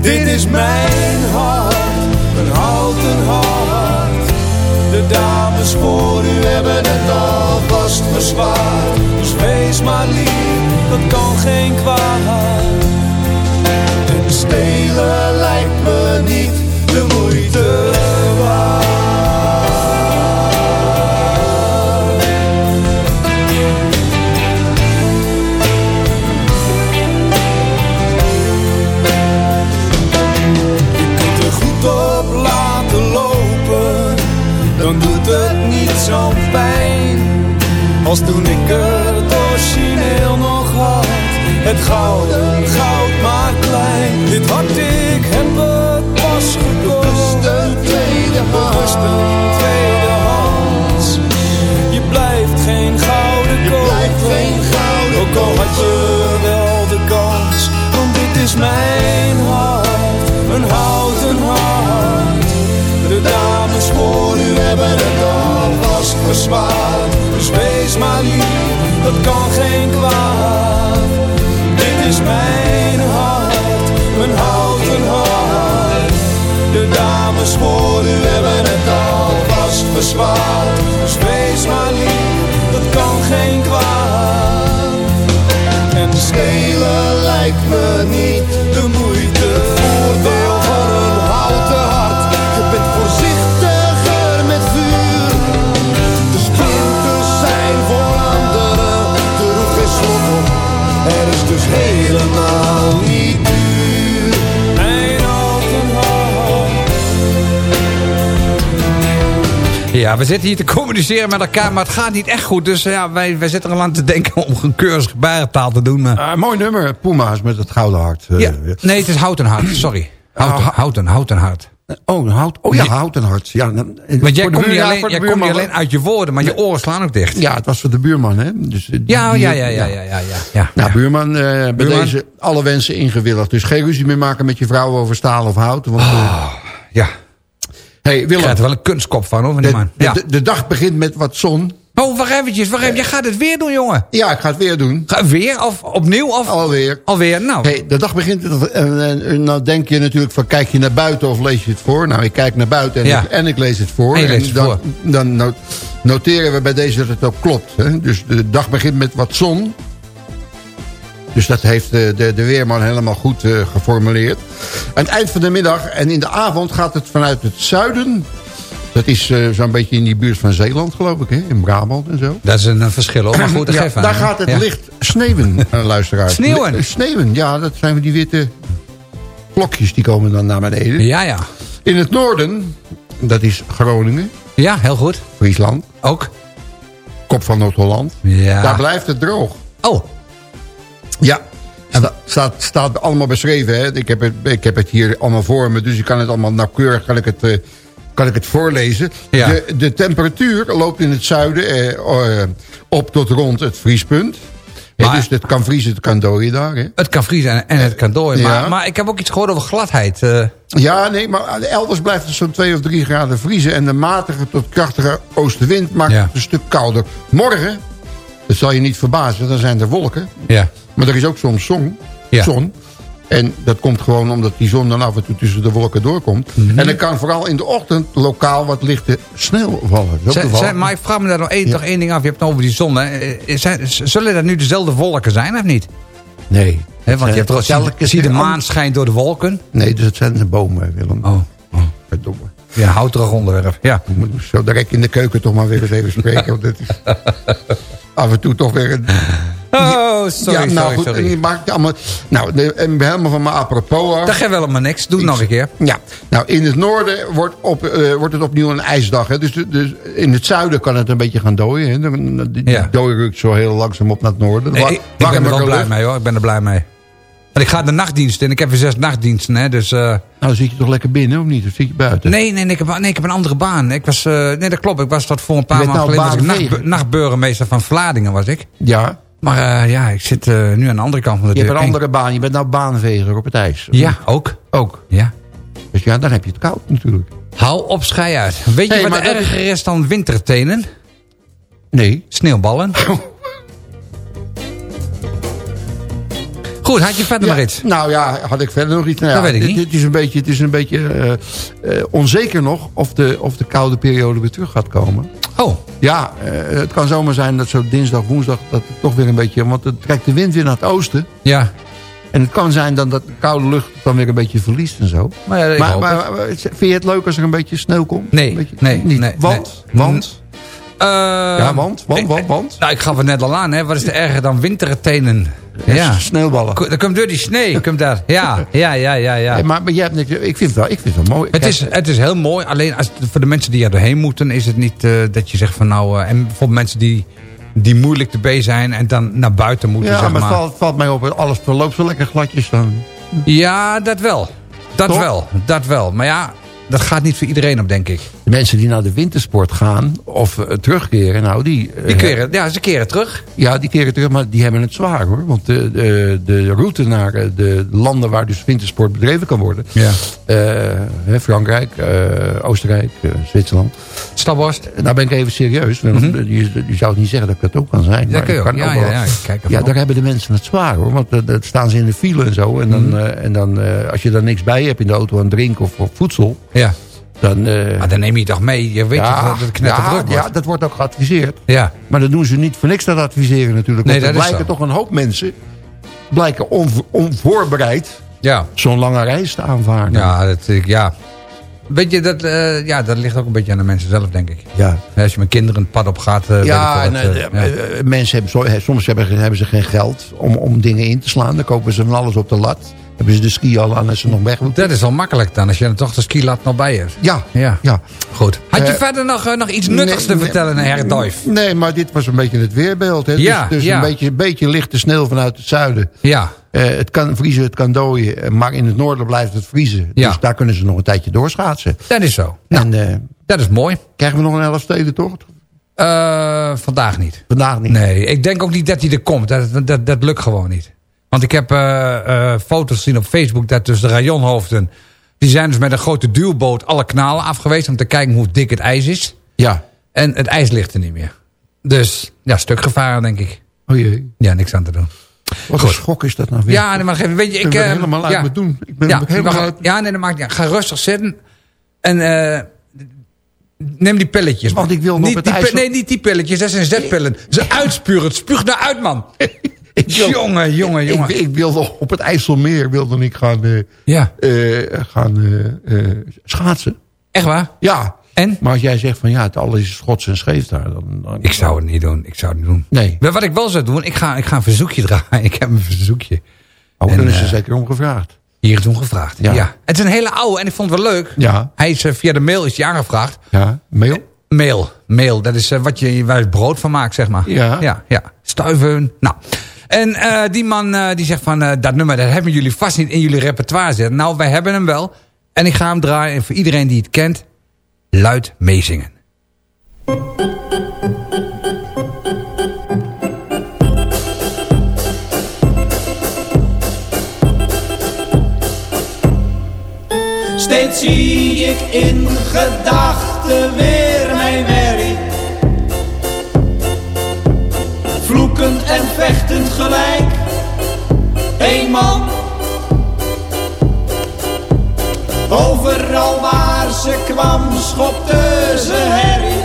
Dit is mijn hart, een houten hart. De dames voor u hebben het alvast verzwaard. Dus wees maar lief, dat kan geen kwaad. En stelen lijkt me niet zo'n pijn. Als toen ik het origineel nog had, het gouden goud maar klein. Dit hart ik heb het pas gekocht, bewust een tweede hand. tweedehands. Je blijft geen gouden kopen, ook al had je wel de kans. Want dit is mijn hart, een houten hart. De dames voor u hebben het verzwaard. Dus wees maar lief, dat kan geen kwaad. Dit is mijn hart, een houten hart. De dames voor u hebben het alvast verzwaard. Dus wees maar lief, dat kan geen kwaad. En stelen lijkt me niet Ja, we zitten hier te communiceren met elkaar, maar het gaat niet echt goed. Dus ja, wij, wij zitten er al aan te denken om een cursus gebarentaal te doen. Maar... Ah, mooi nummer, Puma's met het gouden hart. Eh, ja. Nee, het is houten hart, sorry. Houten, Ah, houten, houten hart. Oh, hout, oh ja, houten hart. Ja, Want jij komt niet alleen, jij komt niet alleen uit je woorden, maar je oren slaan ook dicht. Ja, het was voor de buurman, hè? Dus, eh, Ja, ja, ja, ja, ja, ja, ja. Nou, buurman, eh bij deze alle wensen ingewilligd. Dus geen ruzie meer maken met je vrouw over staal of hout. Want, eh, Ja, hey, Willem, er wel een kunstkop van, hoor, van de, man. Ja. de, de dag begint met wat zon. Oh, wacht eventjes, wacht even. Jij gaat het weer doen, jongen. Ja, ik ga het weer doen. Ga weer? Of opnieuw? Of Alweer. alweer? Nou, Hey, de dag begint, en, en, en nou denk je natuurlijk van, kijk je naar buiten of lees je het voor? Nou, ik kijk naar buiten en, Ja. ik, en ik lees het voor. En het dan, voor. dan no- noteren we bij deze dat het ook klopt. Hè? Dus de dag begint met wat zon. Dus dat heeft de, de, de weerman helemaal goed eh, geformuleerd. Aan het eind van de middag en in de avond gaat het vanuit het zuiden... Dat is eh, zo'n beetje in die buurt van Zeeland, geloof ik, hè? in Brabant en zo. dat is een, eh, verschil, hoor. Maar goed, dat Ja, geeft aan. daar gaat het Ja. licht sneeuwen, eh, luisteraars. Sneeuwen? Sneeuwen, ja, dat zijn die witte vlokjes die komen dan naar beneden. Ja, ja. In het noorden, dat is Groningen, Ja, heel goed. Friesland, Ook? kop van Noord-Holland. Ja. Daar blijft het droog. Oh, Ja, sta, staat, staat allemaal beschreven. Hè? Ik, heb het, ik heb het hier allemaal voor me, dus ik kan het allemaal nauwkeurig kan ik het, eh, kan ik het voorlezen. Ja. De, de temperatuur loopt in het zuiden eh, eh, op tot rond het vriespunt. Dus het kan vriezen, het kan dooien daar. Hè? het kan vriezen en, en het kan door. Ja. Maar, maar ik heb ook iets gehoord over gladheid. Ja, nee, maar elders blijft het zo'n 2 of 3 graden vriezen. En de matige tot krachtige oostenwind maakt Ja. het een stuk kouder. Morgen, dat zal je niet verbazen, dan zijn er wolken. ja. Maar er is ook soms zon. Ja. zon. En dat komt gewoon omdat die zon dan af en toe tussen de wolken doorkomt. Mhm. En er kan vooral in de ochtend lokaal wat lichte sneeuw vallen. Zijn- zijn- maar ik vraag me daar nog één, nog één ding af. Je hebt het over die zon. Hè. Eh, Zijn, zullen dat nu dezelfde wolken zijn of niet? Nee. Hè, want je hebt toch, zie, zie de maan schijnt door de wolken. Nee, dus het zijn de bomen, Willem. Oh, oh. Verdomme. Ja, een houterig onderwerp. Ja. Zo direct in de keuken toch maar weer eens even spreken. want dat is af en toe toch weer een... Oh, sorry, ja, nou sorry, goed, sorry. en je maakt allemaal... Nou, de, en helemaal van mijn apropos. Dat geeft wel maar niks. Doe het nog een keer. Ja, nou in het noorden wordt, op, eh, wordt het opnieuw een ijsdag. Hè? Dus, dus in het zuiden kan het een beetje gaan dooien. Hè? Dan- dan- Die Ja. dooi rukt zo heel langzaam op naar het noorden. Nee, ik, ik ben er wel blij lucht. mee hoor. Ik ben er blij mee. Want ik ga de nachtdienst in. Ik heb weer zes nachtdiensten. Hè, dus, eh, Nou, dan zit je toch lekker binnen of niet? Of zit je buiten? nee, nee, nee, ik heb, nee, ik heb een andere baan. Ik was, eh, nee, dat klopt. Ik was tot voor een paar Je maanden nou geleden. was ik nacht, nachtburgemeester van Vladingen was ik. Ja, Maar eh, ja, ik zit nu aan de andere kant van de je deur. hebt een En- andere baan. Je bent nou baanveger op het ijs. Ja, ook. Ook. Ja. Dus ja, dan heb je het koud natuurlijk. Hou op schei uit. Weet je wat dat erger is dan wintertenen? Nee. Sneeuwballen. Goed, had je verder nog iets? Nou ja, had ik verder nog iets? Nou, Dat ja, weet ik niet. Het is een beetje, het is een beetje eh, eh, onzeker nog of de, of de koude periode weer terug gaat komen. Oh, Ja, eh, het kan zomaar zijn dat zo dinsdag, woensdag... dat het toch weer een beetje... want het trekt de wind weer naar het oosten. ja. En het kan zijn dan dat de koude lucht dan weer een beetje verliest en zo. Maar, ja, Maar, vind je het leuk als er een beetje sneeuw komt? Nee, beetje- nee, niet. nee, Want? nee. Want? Eh, ja, want? Want? Want? Want? Nou, ik gaf het net al aan, hè. Wat is er erger dan wintertenen? Ja. Sneeuwballen. Dat komt door die sneeuw. Komt daar. Ja, ja, ja, ja. ja. Hey, maar, maar jij hebt niks, ik vind het wel, ik vind het wel mooi. Het Kijk, is, het is heel mooi, alleen als, voor de mensen die er doorheen moeten... is het niet eh, dat je zegt van nou... eh, en bijvoorbeeld mensen die, die moeilijk te B zijn... en dan naar buiten moeten, ja, zeg maar maar. het valt, valt mij op, alles verloopt zo lekker gladjes dan. Ja, dat wel. Dat Toch? wel, dat wel. Maar ja, dat gaat niet voor iedereen op, denk ik. De mensen die naar de wintersport gaan of eh, terugkeren, nou die... eh, Die keren, ja, ze keren terug. Ja, die keren terug, maar die hebben het zwaar hoor. Want de, de, de route naar eh, de landen waar dus wintersport bedreven kan worden... Ja. Frankrijk, Oostenrijk, Zwitserland... Staphorst. Nou ben ik even serieus. want je, je zou het niet zeggen dat ik dat ook kan zijn. Maar je ik ook. kan Ja, wel- ja, ja. Kijk ja, daar hebben de mensen het zwaar hoor. Want dan staan ze in de file en zo. En dan, Mhm. en dan als je daar niks bij hebt in de auto aan drinken of, of voedsel... Ja. Dan, eh, Maar dan neem je toch mee. Je weet dat het knetterdruk ja, wordt. ja, dat wordt ook geadviseerd. Ja. Maar dat doen ze niet voor niks dat adviseren natuurlijk. Nee, Want er blijken toch een hoop mensen... blijken onvo- onvoorbereid Ja. zo'n lange reis te aanvaarden. Ja, dat, ik- ja. Weet je, dat, eh, ja, dat ligt ook een beetje aan de mensen zelf, denk ik. Ja. Als je met kinderen het pad op gaat... eh, Ja, en, eh, eh, ja. eh, mensen hebben soms hebben, hebben ze geen geld om, om dingen in te slaan. Dan kopen ze van alles op de lat. Hebben ze de ski al aan als ze nog weg moeten. Dat is wel makkelijk dan, als je dan toch de skilat nog bij hebt. Ja, Ja. ja. Goed. Had je Eh, verder nog, eh, nog iets nuttigs Nee, te vertellen, nee, Herr Duif? Nee, maar dit was een beetje het weerbeeld. Hè? Ja, dus dus ja. Een, beetje, een beetje lichte sneeuw vanuit het zuiden. Ja. Eh, het kan vriezen, het kan dooien. Maar in het noorden blijft het vriezen. Ja. Dus daar kunnen ze nog een tijdje doorschaatsen. Dat is zo. En eh, Dat is mooi. krijgen we nog een Elfstedentocht? Vandaag niet. Vandaag niet. Nee, ik denk ook niet dat hij er komt. Dat, dat, dat lukt gewoon niet. Want ik heb eh, eh, foto's gezien op Facebook dat dus de rajonhoofden... die zijn dus met een grote duwboot alle kanalen afgewezen... om te kijken hoe dik het ijs is. Ja. En het ijs ligt er niet meer. Dus ja, stuk gevaar denk ik. O jee. Ja, niks aan te doen. Wat een schok is dat nou weer. Ja, nee, maar geef- weet je, ik... Ik ben eh, helemaal uit ja. mijn doen. Ik ben ja, helemaal uit- ja, nee, dat maakt niet uit. Ga rustig zitten. En neem die pilletjes. Want ik wil nog niet het die ijs- Nee, niet die pilletjes. Dat zijn zetpillen. Ze uitspuren. Het spuugt naar uit, man. Ik wil- jongen, jongen, jongen. Ik, ik wilde op het IJsselmeer wilde ik gaan, eh, Ja, eh, gaan eh, schaatsen. echt waar? Ja. En? Maar als jij zegt van ja, het alles is schots en scheef daar. Dan, dan, Ik zou het niet doen. Ik zou het niet doen. Nee. Maar wat ik wel zou doen, ik ga, ik ga een verzoekje draaien. Ik heb een verzoekje. Oh, En, dan is er zeker om gevraagd. Hier is om gevraagd. Ja. Ja. Het is een hele oude en ik vond het wel leuk. Ja. Hij is via de mail is hij aangevraagd. Ja, mail? Mail. Mail. Dat is wat je waar je brood van maakt, zeg maar. Ja. Ja, ja. Stuiven. Nou. En eh, die man eh, die zegt van... eh, dat nummer dat hebben jullie vast niet in jullie repertoire zitten. Nou, wij hebben hem wel. En ik ga hem draaien. En voor iedereen die het kent... luid meezingen. Steeds zie ik in gedachten weer mijn merrie. Vloekend en vechtend Eén man. Overal waar ze kwam schopte ze herrie.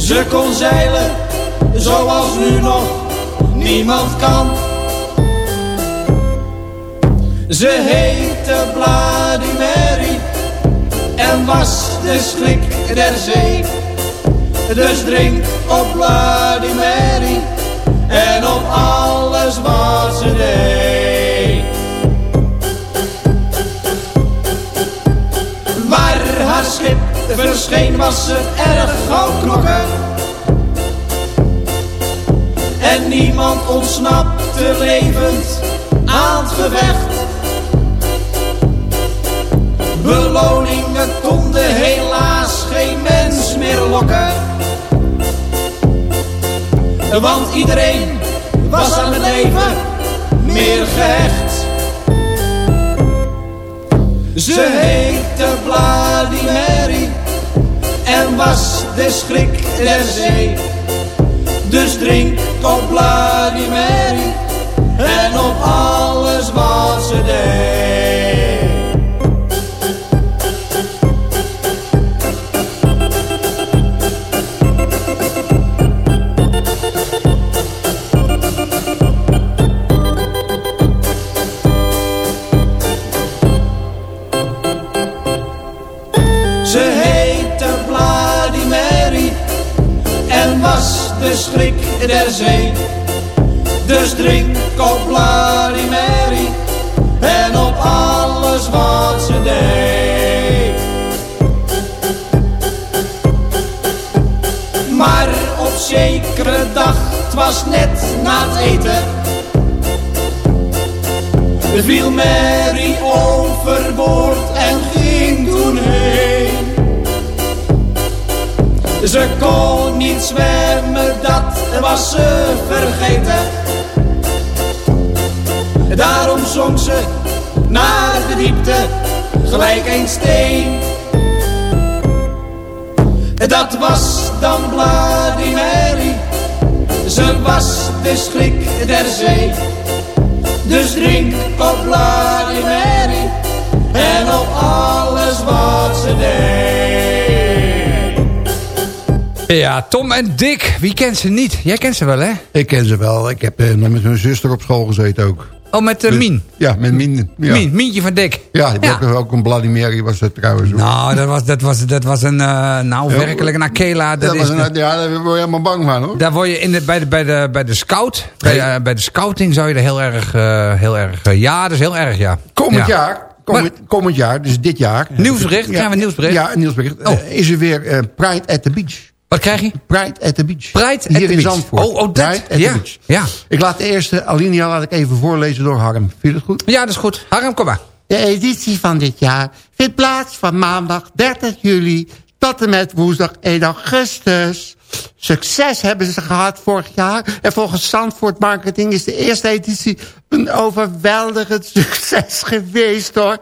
Ze kon zeilen zoals nu nog niemand kan. Ze heette Bloody en was de schrik der zee. Dus drink op Bloody en op alles wat ze deed. Waar haar schip verscheen was ze erg gauw knokken. En niemand ontsnapte levend aan het gevecht. Beloningen konden helaas geen mens meer lokken. Want iedereen was aan het leven meer gehecht. Ze heette Mary en was de schrik der zee. Dus drink op Bloody Mary alles wat ze deed. Dus drink op Bloody Mary en op alles wat ze deed. Maar op zekere dag, het was net na het eten, viel Mary overboord en ging toen heen. Ze kon niet zwemmen, dat was ze vergeten. Daarom zong ze naar de diepte, gelijk een steen. Dat was dan Bloody ze was de schrik der zee. Dus drink op Bloody en op alles wat ze deed. Ja, Tom en Dick. Wie kent ze niet? Jij kent ze wel, hè? Ik ken ze wel. Ik heb eh, nog met hun zuster op school gezeten ook. Oh, met uh, Mien. Ja, met Mien. Ja. Mien, Mientje van Dick. Ja, die Ja. Ook, ook een Bloody Mary was dat trouwens. Nou, dat was, dat was, dat was een, eh, nou werkelijk een Akela. Dat dat is, was een, ja, daar word je helemaal bang van hoor. daar word je in de, bij, de, bij, de, bij de scout, bij, eh, de scouting zou je er heel erg, eh, heel erg, eh, ja, dat is heel erg, ja. Komend Ja. jaar, komend, komend jaar, dus dit jaar. Nieuwsbericht? Krijgen we nieuwsbericht? Ja, nieuwsbericht. Oh. Eh, is er weer eh, Pride at the Beach. Wat krijg je? Pride at the Beach. Pride at Hier the in Beach. Zandvoort. Oh, oh, dat. Pride at Ja. the Beach. Ja. Ik laat de eerste alinea laat ik even voorlezen door Harm. Vind je dat goed? Ja, dat is goed. Harm, kom maar. De editie van dit jaar vindt plaats van maandag 30 juli tot en met woensdag 1 augustus. Succes hebben ze gehad vorig jaar. En volgens Zandvoort Marketing is de eerste editie een overweldigend succes geweest hoor.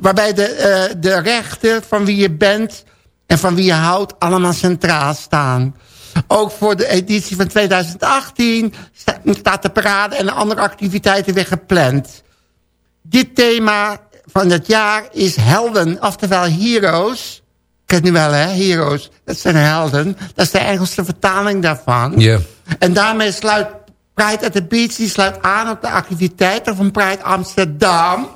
Waarbij de, eh, de rechten van wie je bent en van wie je houdt allemaal centraal staan. Ook voor de editie van 2018 sta- staat de parade en de andere activiteiten weer gepland. Dit thema van het jaar is helden, oftewel heroes. Ik het nu wel, hè? Heroes. Dat zijn helden. Dat is de Engelse vertaling daarvan. Ja. En daarmee sluit Pride at the Beach die sluit aan op de activiteiten van Pride Amsterdam.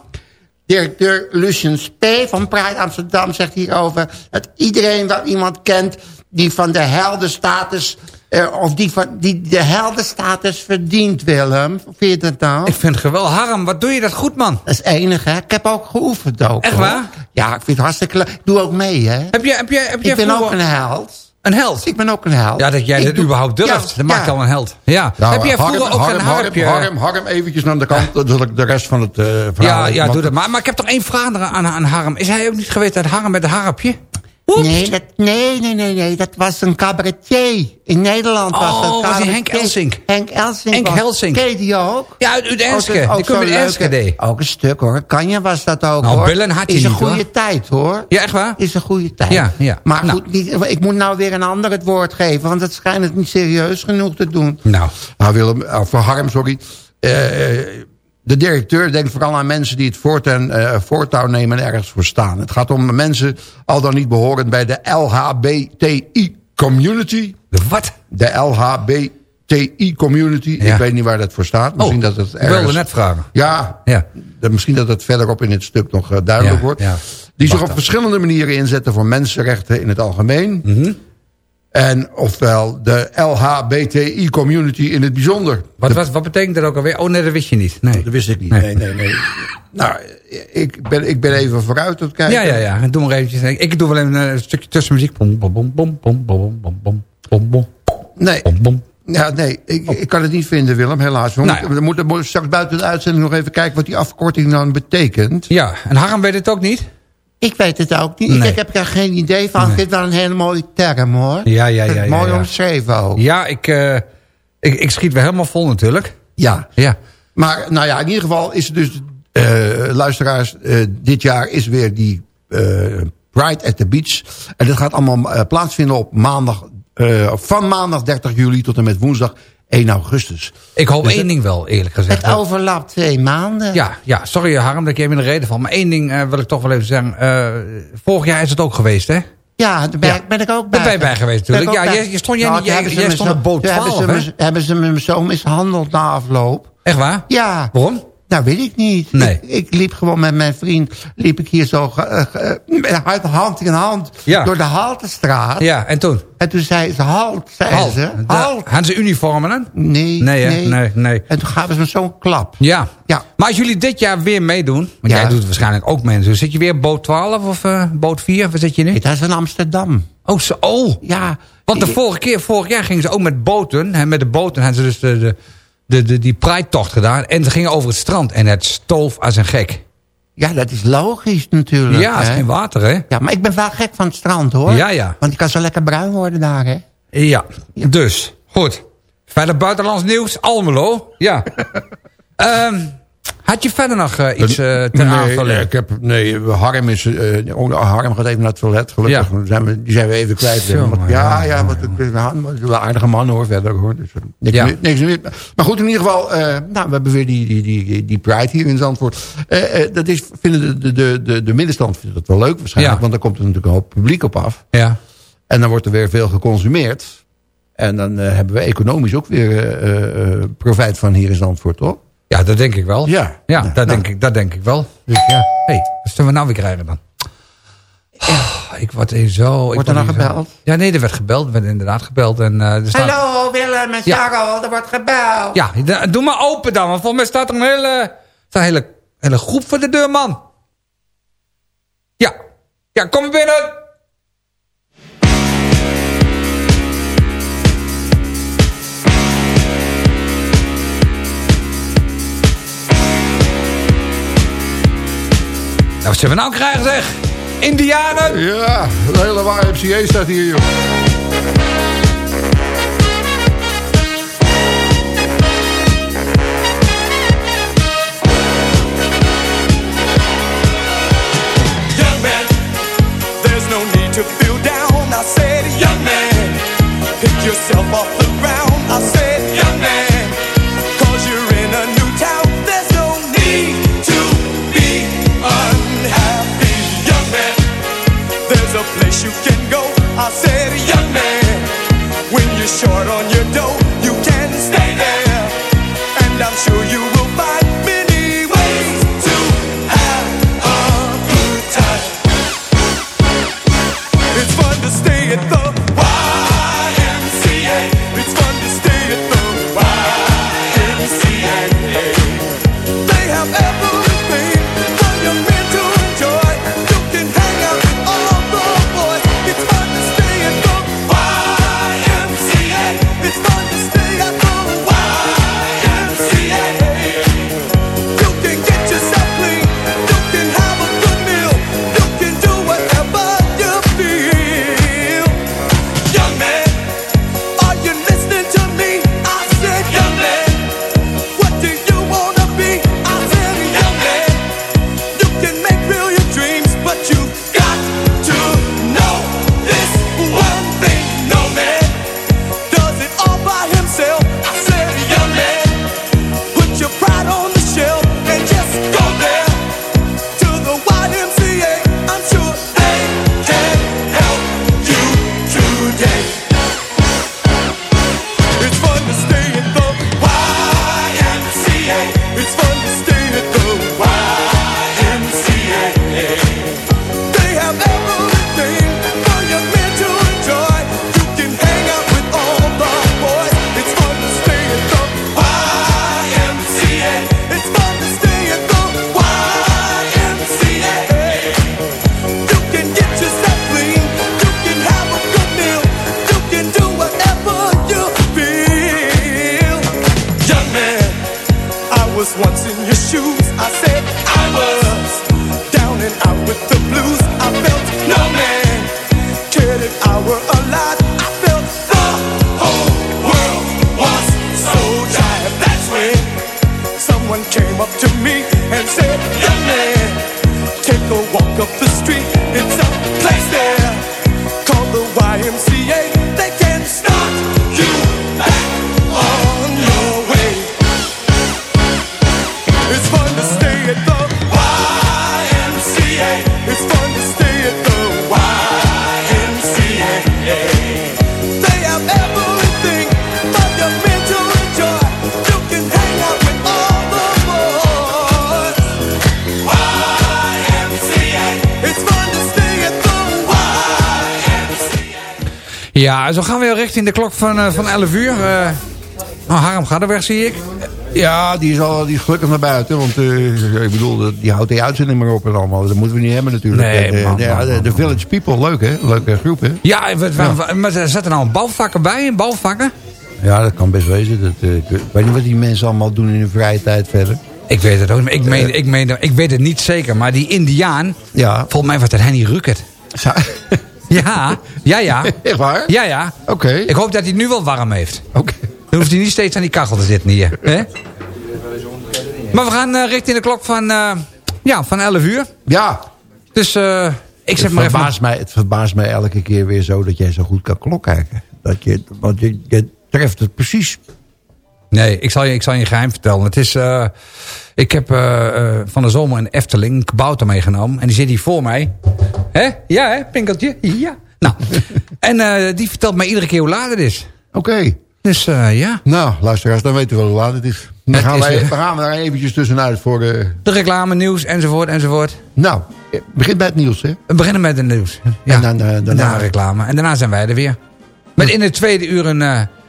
Directeur Lucian Spee van Pride Amsterdam zegt hierover... dat iedereen wel iemand kent die van de heldenstatus... eh, of die, van, die de heldenstatus verdient, Willem. Hoe vind je dat nou? Ik vind het geweldig. Harm, wat doe je dat goed, man. Dat is enig, hè? Ik heb ook geoefend ook. Echt hoor. waar? Ja, ik vind het hartstikke leuk. Ik doe ook mee, hè? Heb je, heb je, heb je Ik ben vroeger- ook een held. Een held? Ik ben ook een held. Ja, dat jij Ik dat doe- überhaupt durft. Ja, dat maakt ja. al een held. Ja. Nou, heb jij Harm, vroeger ook Harm, een harpje? Harm, Harm eventjes naar de kant, zodat ik de rest van het eh verhaal... ja, ja, doe dat maar. Maar ik heb toch één vraag aan, aan Harm. Is hij ook niet geweest uit Harm met een harpje? Nee, dat, nee, nee, nee, nee, dat was een cabaretier. In Nederland was Oh, dat was die cabaretier. Henk Elsink? Henk Elsink Henk was- Helsink. Ken je die ook? Ja, uit, uit. Ook- Die uit een stuk hoor. Kanja was dat ook Nou, hoor. Billen had hij Is een niet, goede hoor. tijd hoor. Ja, echt waar? Is een goede tijd. Ja, ja. Maar Nou. goed, niet, ik moet nou weer een ander het woord geven. Want het schijnt het niet serieus genoeg te doen. Nou. Nou Willem, uh, voor Harm, sorry. Eh, de directeur denkt vooral aan mensen die het voorten, eh, voortouw nemen en ergens voor staan. Het gaat om mensen al dan niet behorend bij de LHBTI community. De wat? De LHBTI community. Ja. Ik weet niet waar dat voor staat. Misschien Oh, dat het ik wilde ergens... net vragen. Ja, Ja. misschien dat het verderop in het stuk nog eh, duidelijk Ja, wordt. Die zich op dan. verschillende manieren inzetten voor mensenrechten in het algemeen. Mhm. En ofwel de LHBTI community in het bijzonder. Wat, wat, wat betekent dat ook alweer? Oh nee, dat wist je niet. Nee. Dat wist ik niet. Nee. Nee, nee, nee. nou, ik ben, ik ben even vooruit aan het kijken. Ja, ja, ja. Doe maar eventjes. Ik doe wel even een stukje tussenmuziek. Bom, bom, bom, bom, bom, bom, bom, bom, bom, bom, Nee, bom, bom. ja, nee ik, ik kan het niet vinden, Willem, helaas. We, Nou moeten, we moeten- moeten straks buiten de uitzending nog even kijken... wat die afkorting dan betekent. Ja, en Harm weet het ook niet? Ik weet het ook niet. Nee. Ik heb er geen idee van. Ik vind het wel een hele mooie term, hoor. Ja, ja, ja, mooi ja. omschreven ook. Ja, ik, eh, ik, ik schiet weer helemaal vol natuurlijk. Ja. Ja. Maar nou ja, in ieder geval is het dus... eh, luisteraars, eh, dit jaar is weer die Pride at the Beach. En dat gaat allemaal plaatsvinden op maandag... van maandag 30 juli tot en met woensdag 1 augustus. Ik hoop Dus één het- ding wel, eerlijk gezegd. Het overlapt twee maanden. Ja, ja, sorry Harm dat ik je even in de reden van. Maar één ding eh, wil ik toch wel even zeggen. Eh, vorig jaar is het ook geweest, hè? Ja, daar ben, Ja. ben ik ook bij. Daar ben je bij geweest natuurlijk. Ja, je- je stond- jij Nou, jij- stond op boot toen hebben 12, ze me- Hebben ze me zo mishandeld na afloop. Echt waar? Ja. Waarom? Nou, weet ik niet. Nee. Ik, ik liep gewoon met mijn vriend, liep ik hier zo met hand- in hand Ja. door de Haltestraat. Ja, en toen? En toen zei ze, halt, zei Halt. ze. Halt. Hadden ze uniformen aan? Nee, Nee, nee. Nee, nee. En toen gaven ze me zo'n klap. Ja. Ja. Maar als jullie dit jaar weer meedoen... Want Ja. jij doet het waarschijnlijk ook mee. Dus zit je weer boot 12 of boot 4? Waar zit je nu? Dat is in Amsterdam. Oh, zo, oh. Ja. Want de vorige keer, vorig jaar gingen ze ook met boten. Hè, met de boten hadden ze dus de, de, de, de, die prijtocht gedaan. En ze gingen over het strand. En het stoof als een gek. Ja, dat is logisch natuurlijk. Ja, het is geen water, hè? Ja, maar ik ben wel gek van het strand, hoor. Ja, ja. Want ik kan zo lekker bruin worden daar, hè. Ja, dus, goed. Verder buitenlands nieuws, Almelo. Ja. Ehm, had je verder nog eh, iets eh ter nee, aanvulling? nee, ik heb, nee, Harm, is, oh, Harm gaat even naar het toilet, gelukkig. Ja. Zijn we, die zijn we even kwijt. Zo, Want- ja, ja, ja, wat, een aardige man hoor, verder hoor. Dus, niks, Ja. meer- niks meer. Maar goed, in ieder geval, nou, we hebben weer die, die, die, die Pride hier in Zandvoort. Dat is, vinden de, de, de, de, de middenstand vindt dat wel leuk waarschijnlijk, want dan komt er natuurlijk een hoop publiek op af. Ja. En dan wordt er weer veel geconsumeerd. En dan hebben we economisch ook weer profijt van hier in Zandvoort, toch? Ja, dat denk ik wel. Ja. Ja, Nou, dat, nou. denk ik, dat denk ik wel. Dus ja. hey, wat zullen we nou weer krijgen dan? Oh, ik word even zo... ik Wordt er word nog zo- gebeld? Ja, nee, er werd gebeld. Er werd inderdaad gebeld. En, eh, er staat... Hallo Willem en Ja. Charles, er wordt gebeld. Ja, doe maar open dan. Want volgens mij staat er een hele, een hele, hele groep voor de deur, man. Ja. Ja, kom binnen. Nou, wat zullen we nou krijgen, zeg? Indianen! Ja, de hele YMCA staat hier, joh. Young man, there's no need to feel down. I said, young man, pick yourself off the ground. I said, Ja, zo gaan we weer richting de klok van, eh, van 11 uur. Eh nou, Harm gaat er weg, zie ik. Ja, die is, al, die is gelukkig naar buiten. Want eh, ik bedoel, die houdt die uitzending maar op en allemaal. Dat moeten we niet hebben natuurlijk. Nee, man, de, man, de- man, de Village People, leuk hè? Leuke groep hè? Ja, we, we- maar er zetten nou bouwvakken bij, bouwvakken. Ja, dat kan best wezen. Dat, ik weet niet wat die mensen allemaal doen in hun vrije tijd verder. Ik weet het ook niet. Ik, meen, ik, meen, ik weet het niet zeker, maar die Indiaan... Ja. Volgens mij was dat Henny Rukert. Ja, ja, ja. Echt waar? Ja, ja. Oké. Ik hoop dat hij het nu wel warm heeft. Oké. Dan hoeft hij niet steeds aan die kachel te zitten hier. Hè? Maar we gaan eh, richting de klok van, eh, ja, van 11 uur. Ja. Dus eh, ik zeg het, maar even... verbaast mij, het verbaast mij elke keer weer zo dat jij zo goed kan klok kijken. Dat je, want je, je treft het precies. Nee, ik zal je, ik zal je een geheim vertellen. Het is, eh, ik heb eh, eh, van de zomer een Efteling een kabouter meegenomen. En die zit hier voor mij. Hè? Ja, hè? Pinkeltje? Ja. Nou, en die vertelt mij iedere keer hoe laat het is. Oké. Dus ja. Nou, luisteraars, dan weten we wel hoe laat het is. Dan gaan, wij, dan gaan we daar eventjes tussenuit voor... eh, De reclame, nieuws, enzovoort, enzovoort. nou, eh, begin bij het nieuws, hè? We beginnen met het nieuws. Ja. En dan, daarna, daarna... reclame. En daarna zijn wij er weer. Met in het tweede uur een,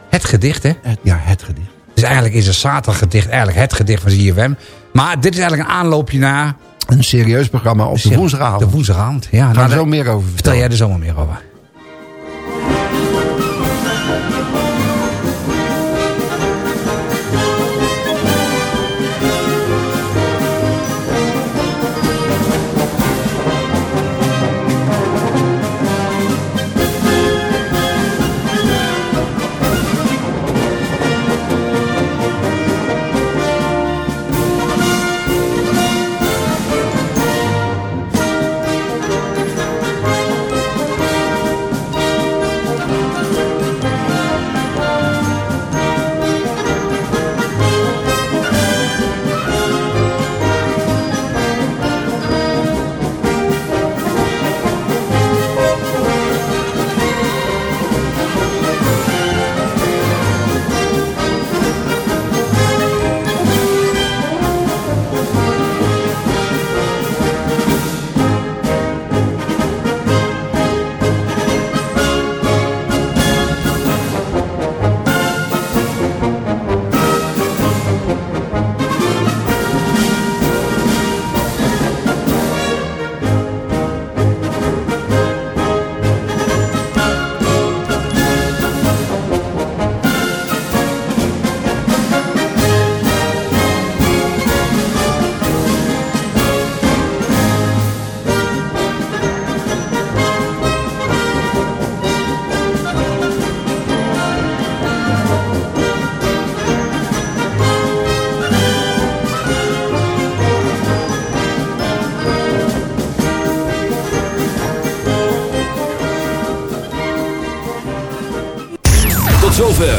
het gedicht, hè? Het- ja, het gedicht. Dus eigenlijk is het zaterdaggedicht eigenlijk het gedicht van ZFM. Maar dit is eigenlijk een aanloopje naar... Een serieus programma op de woensdagavond. De woensdagavond, ja. Nou, daar- zo meer over Vertel vertellen. jij er zomaar meer over.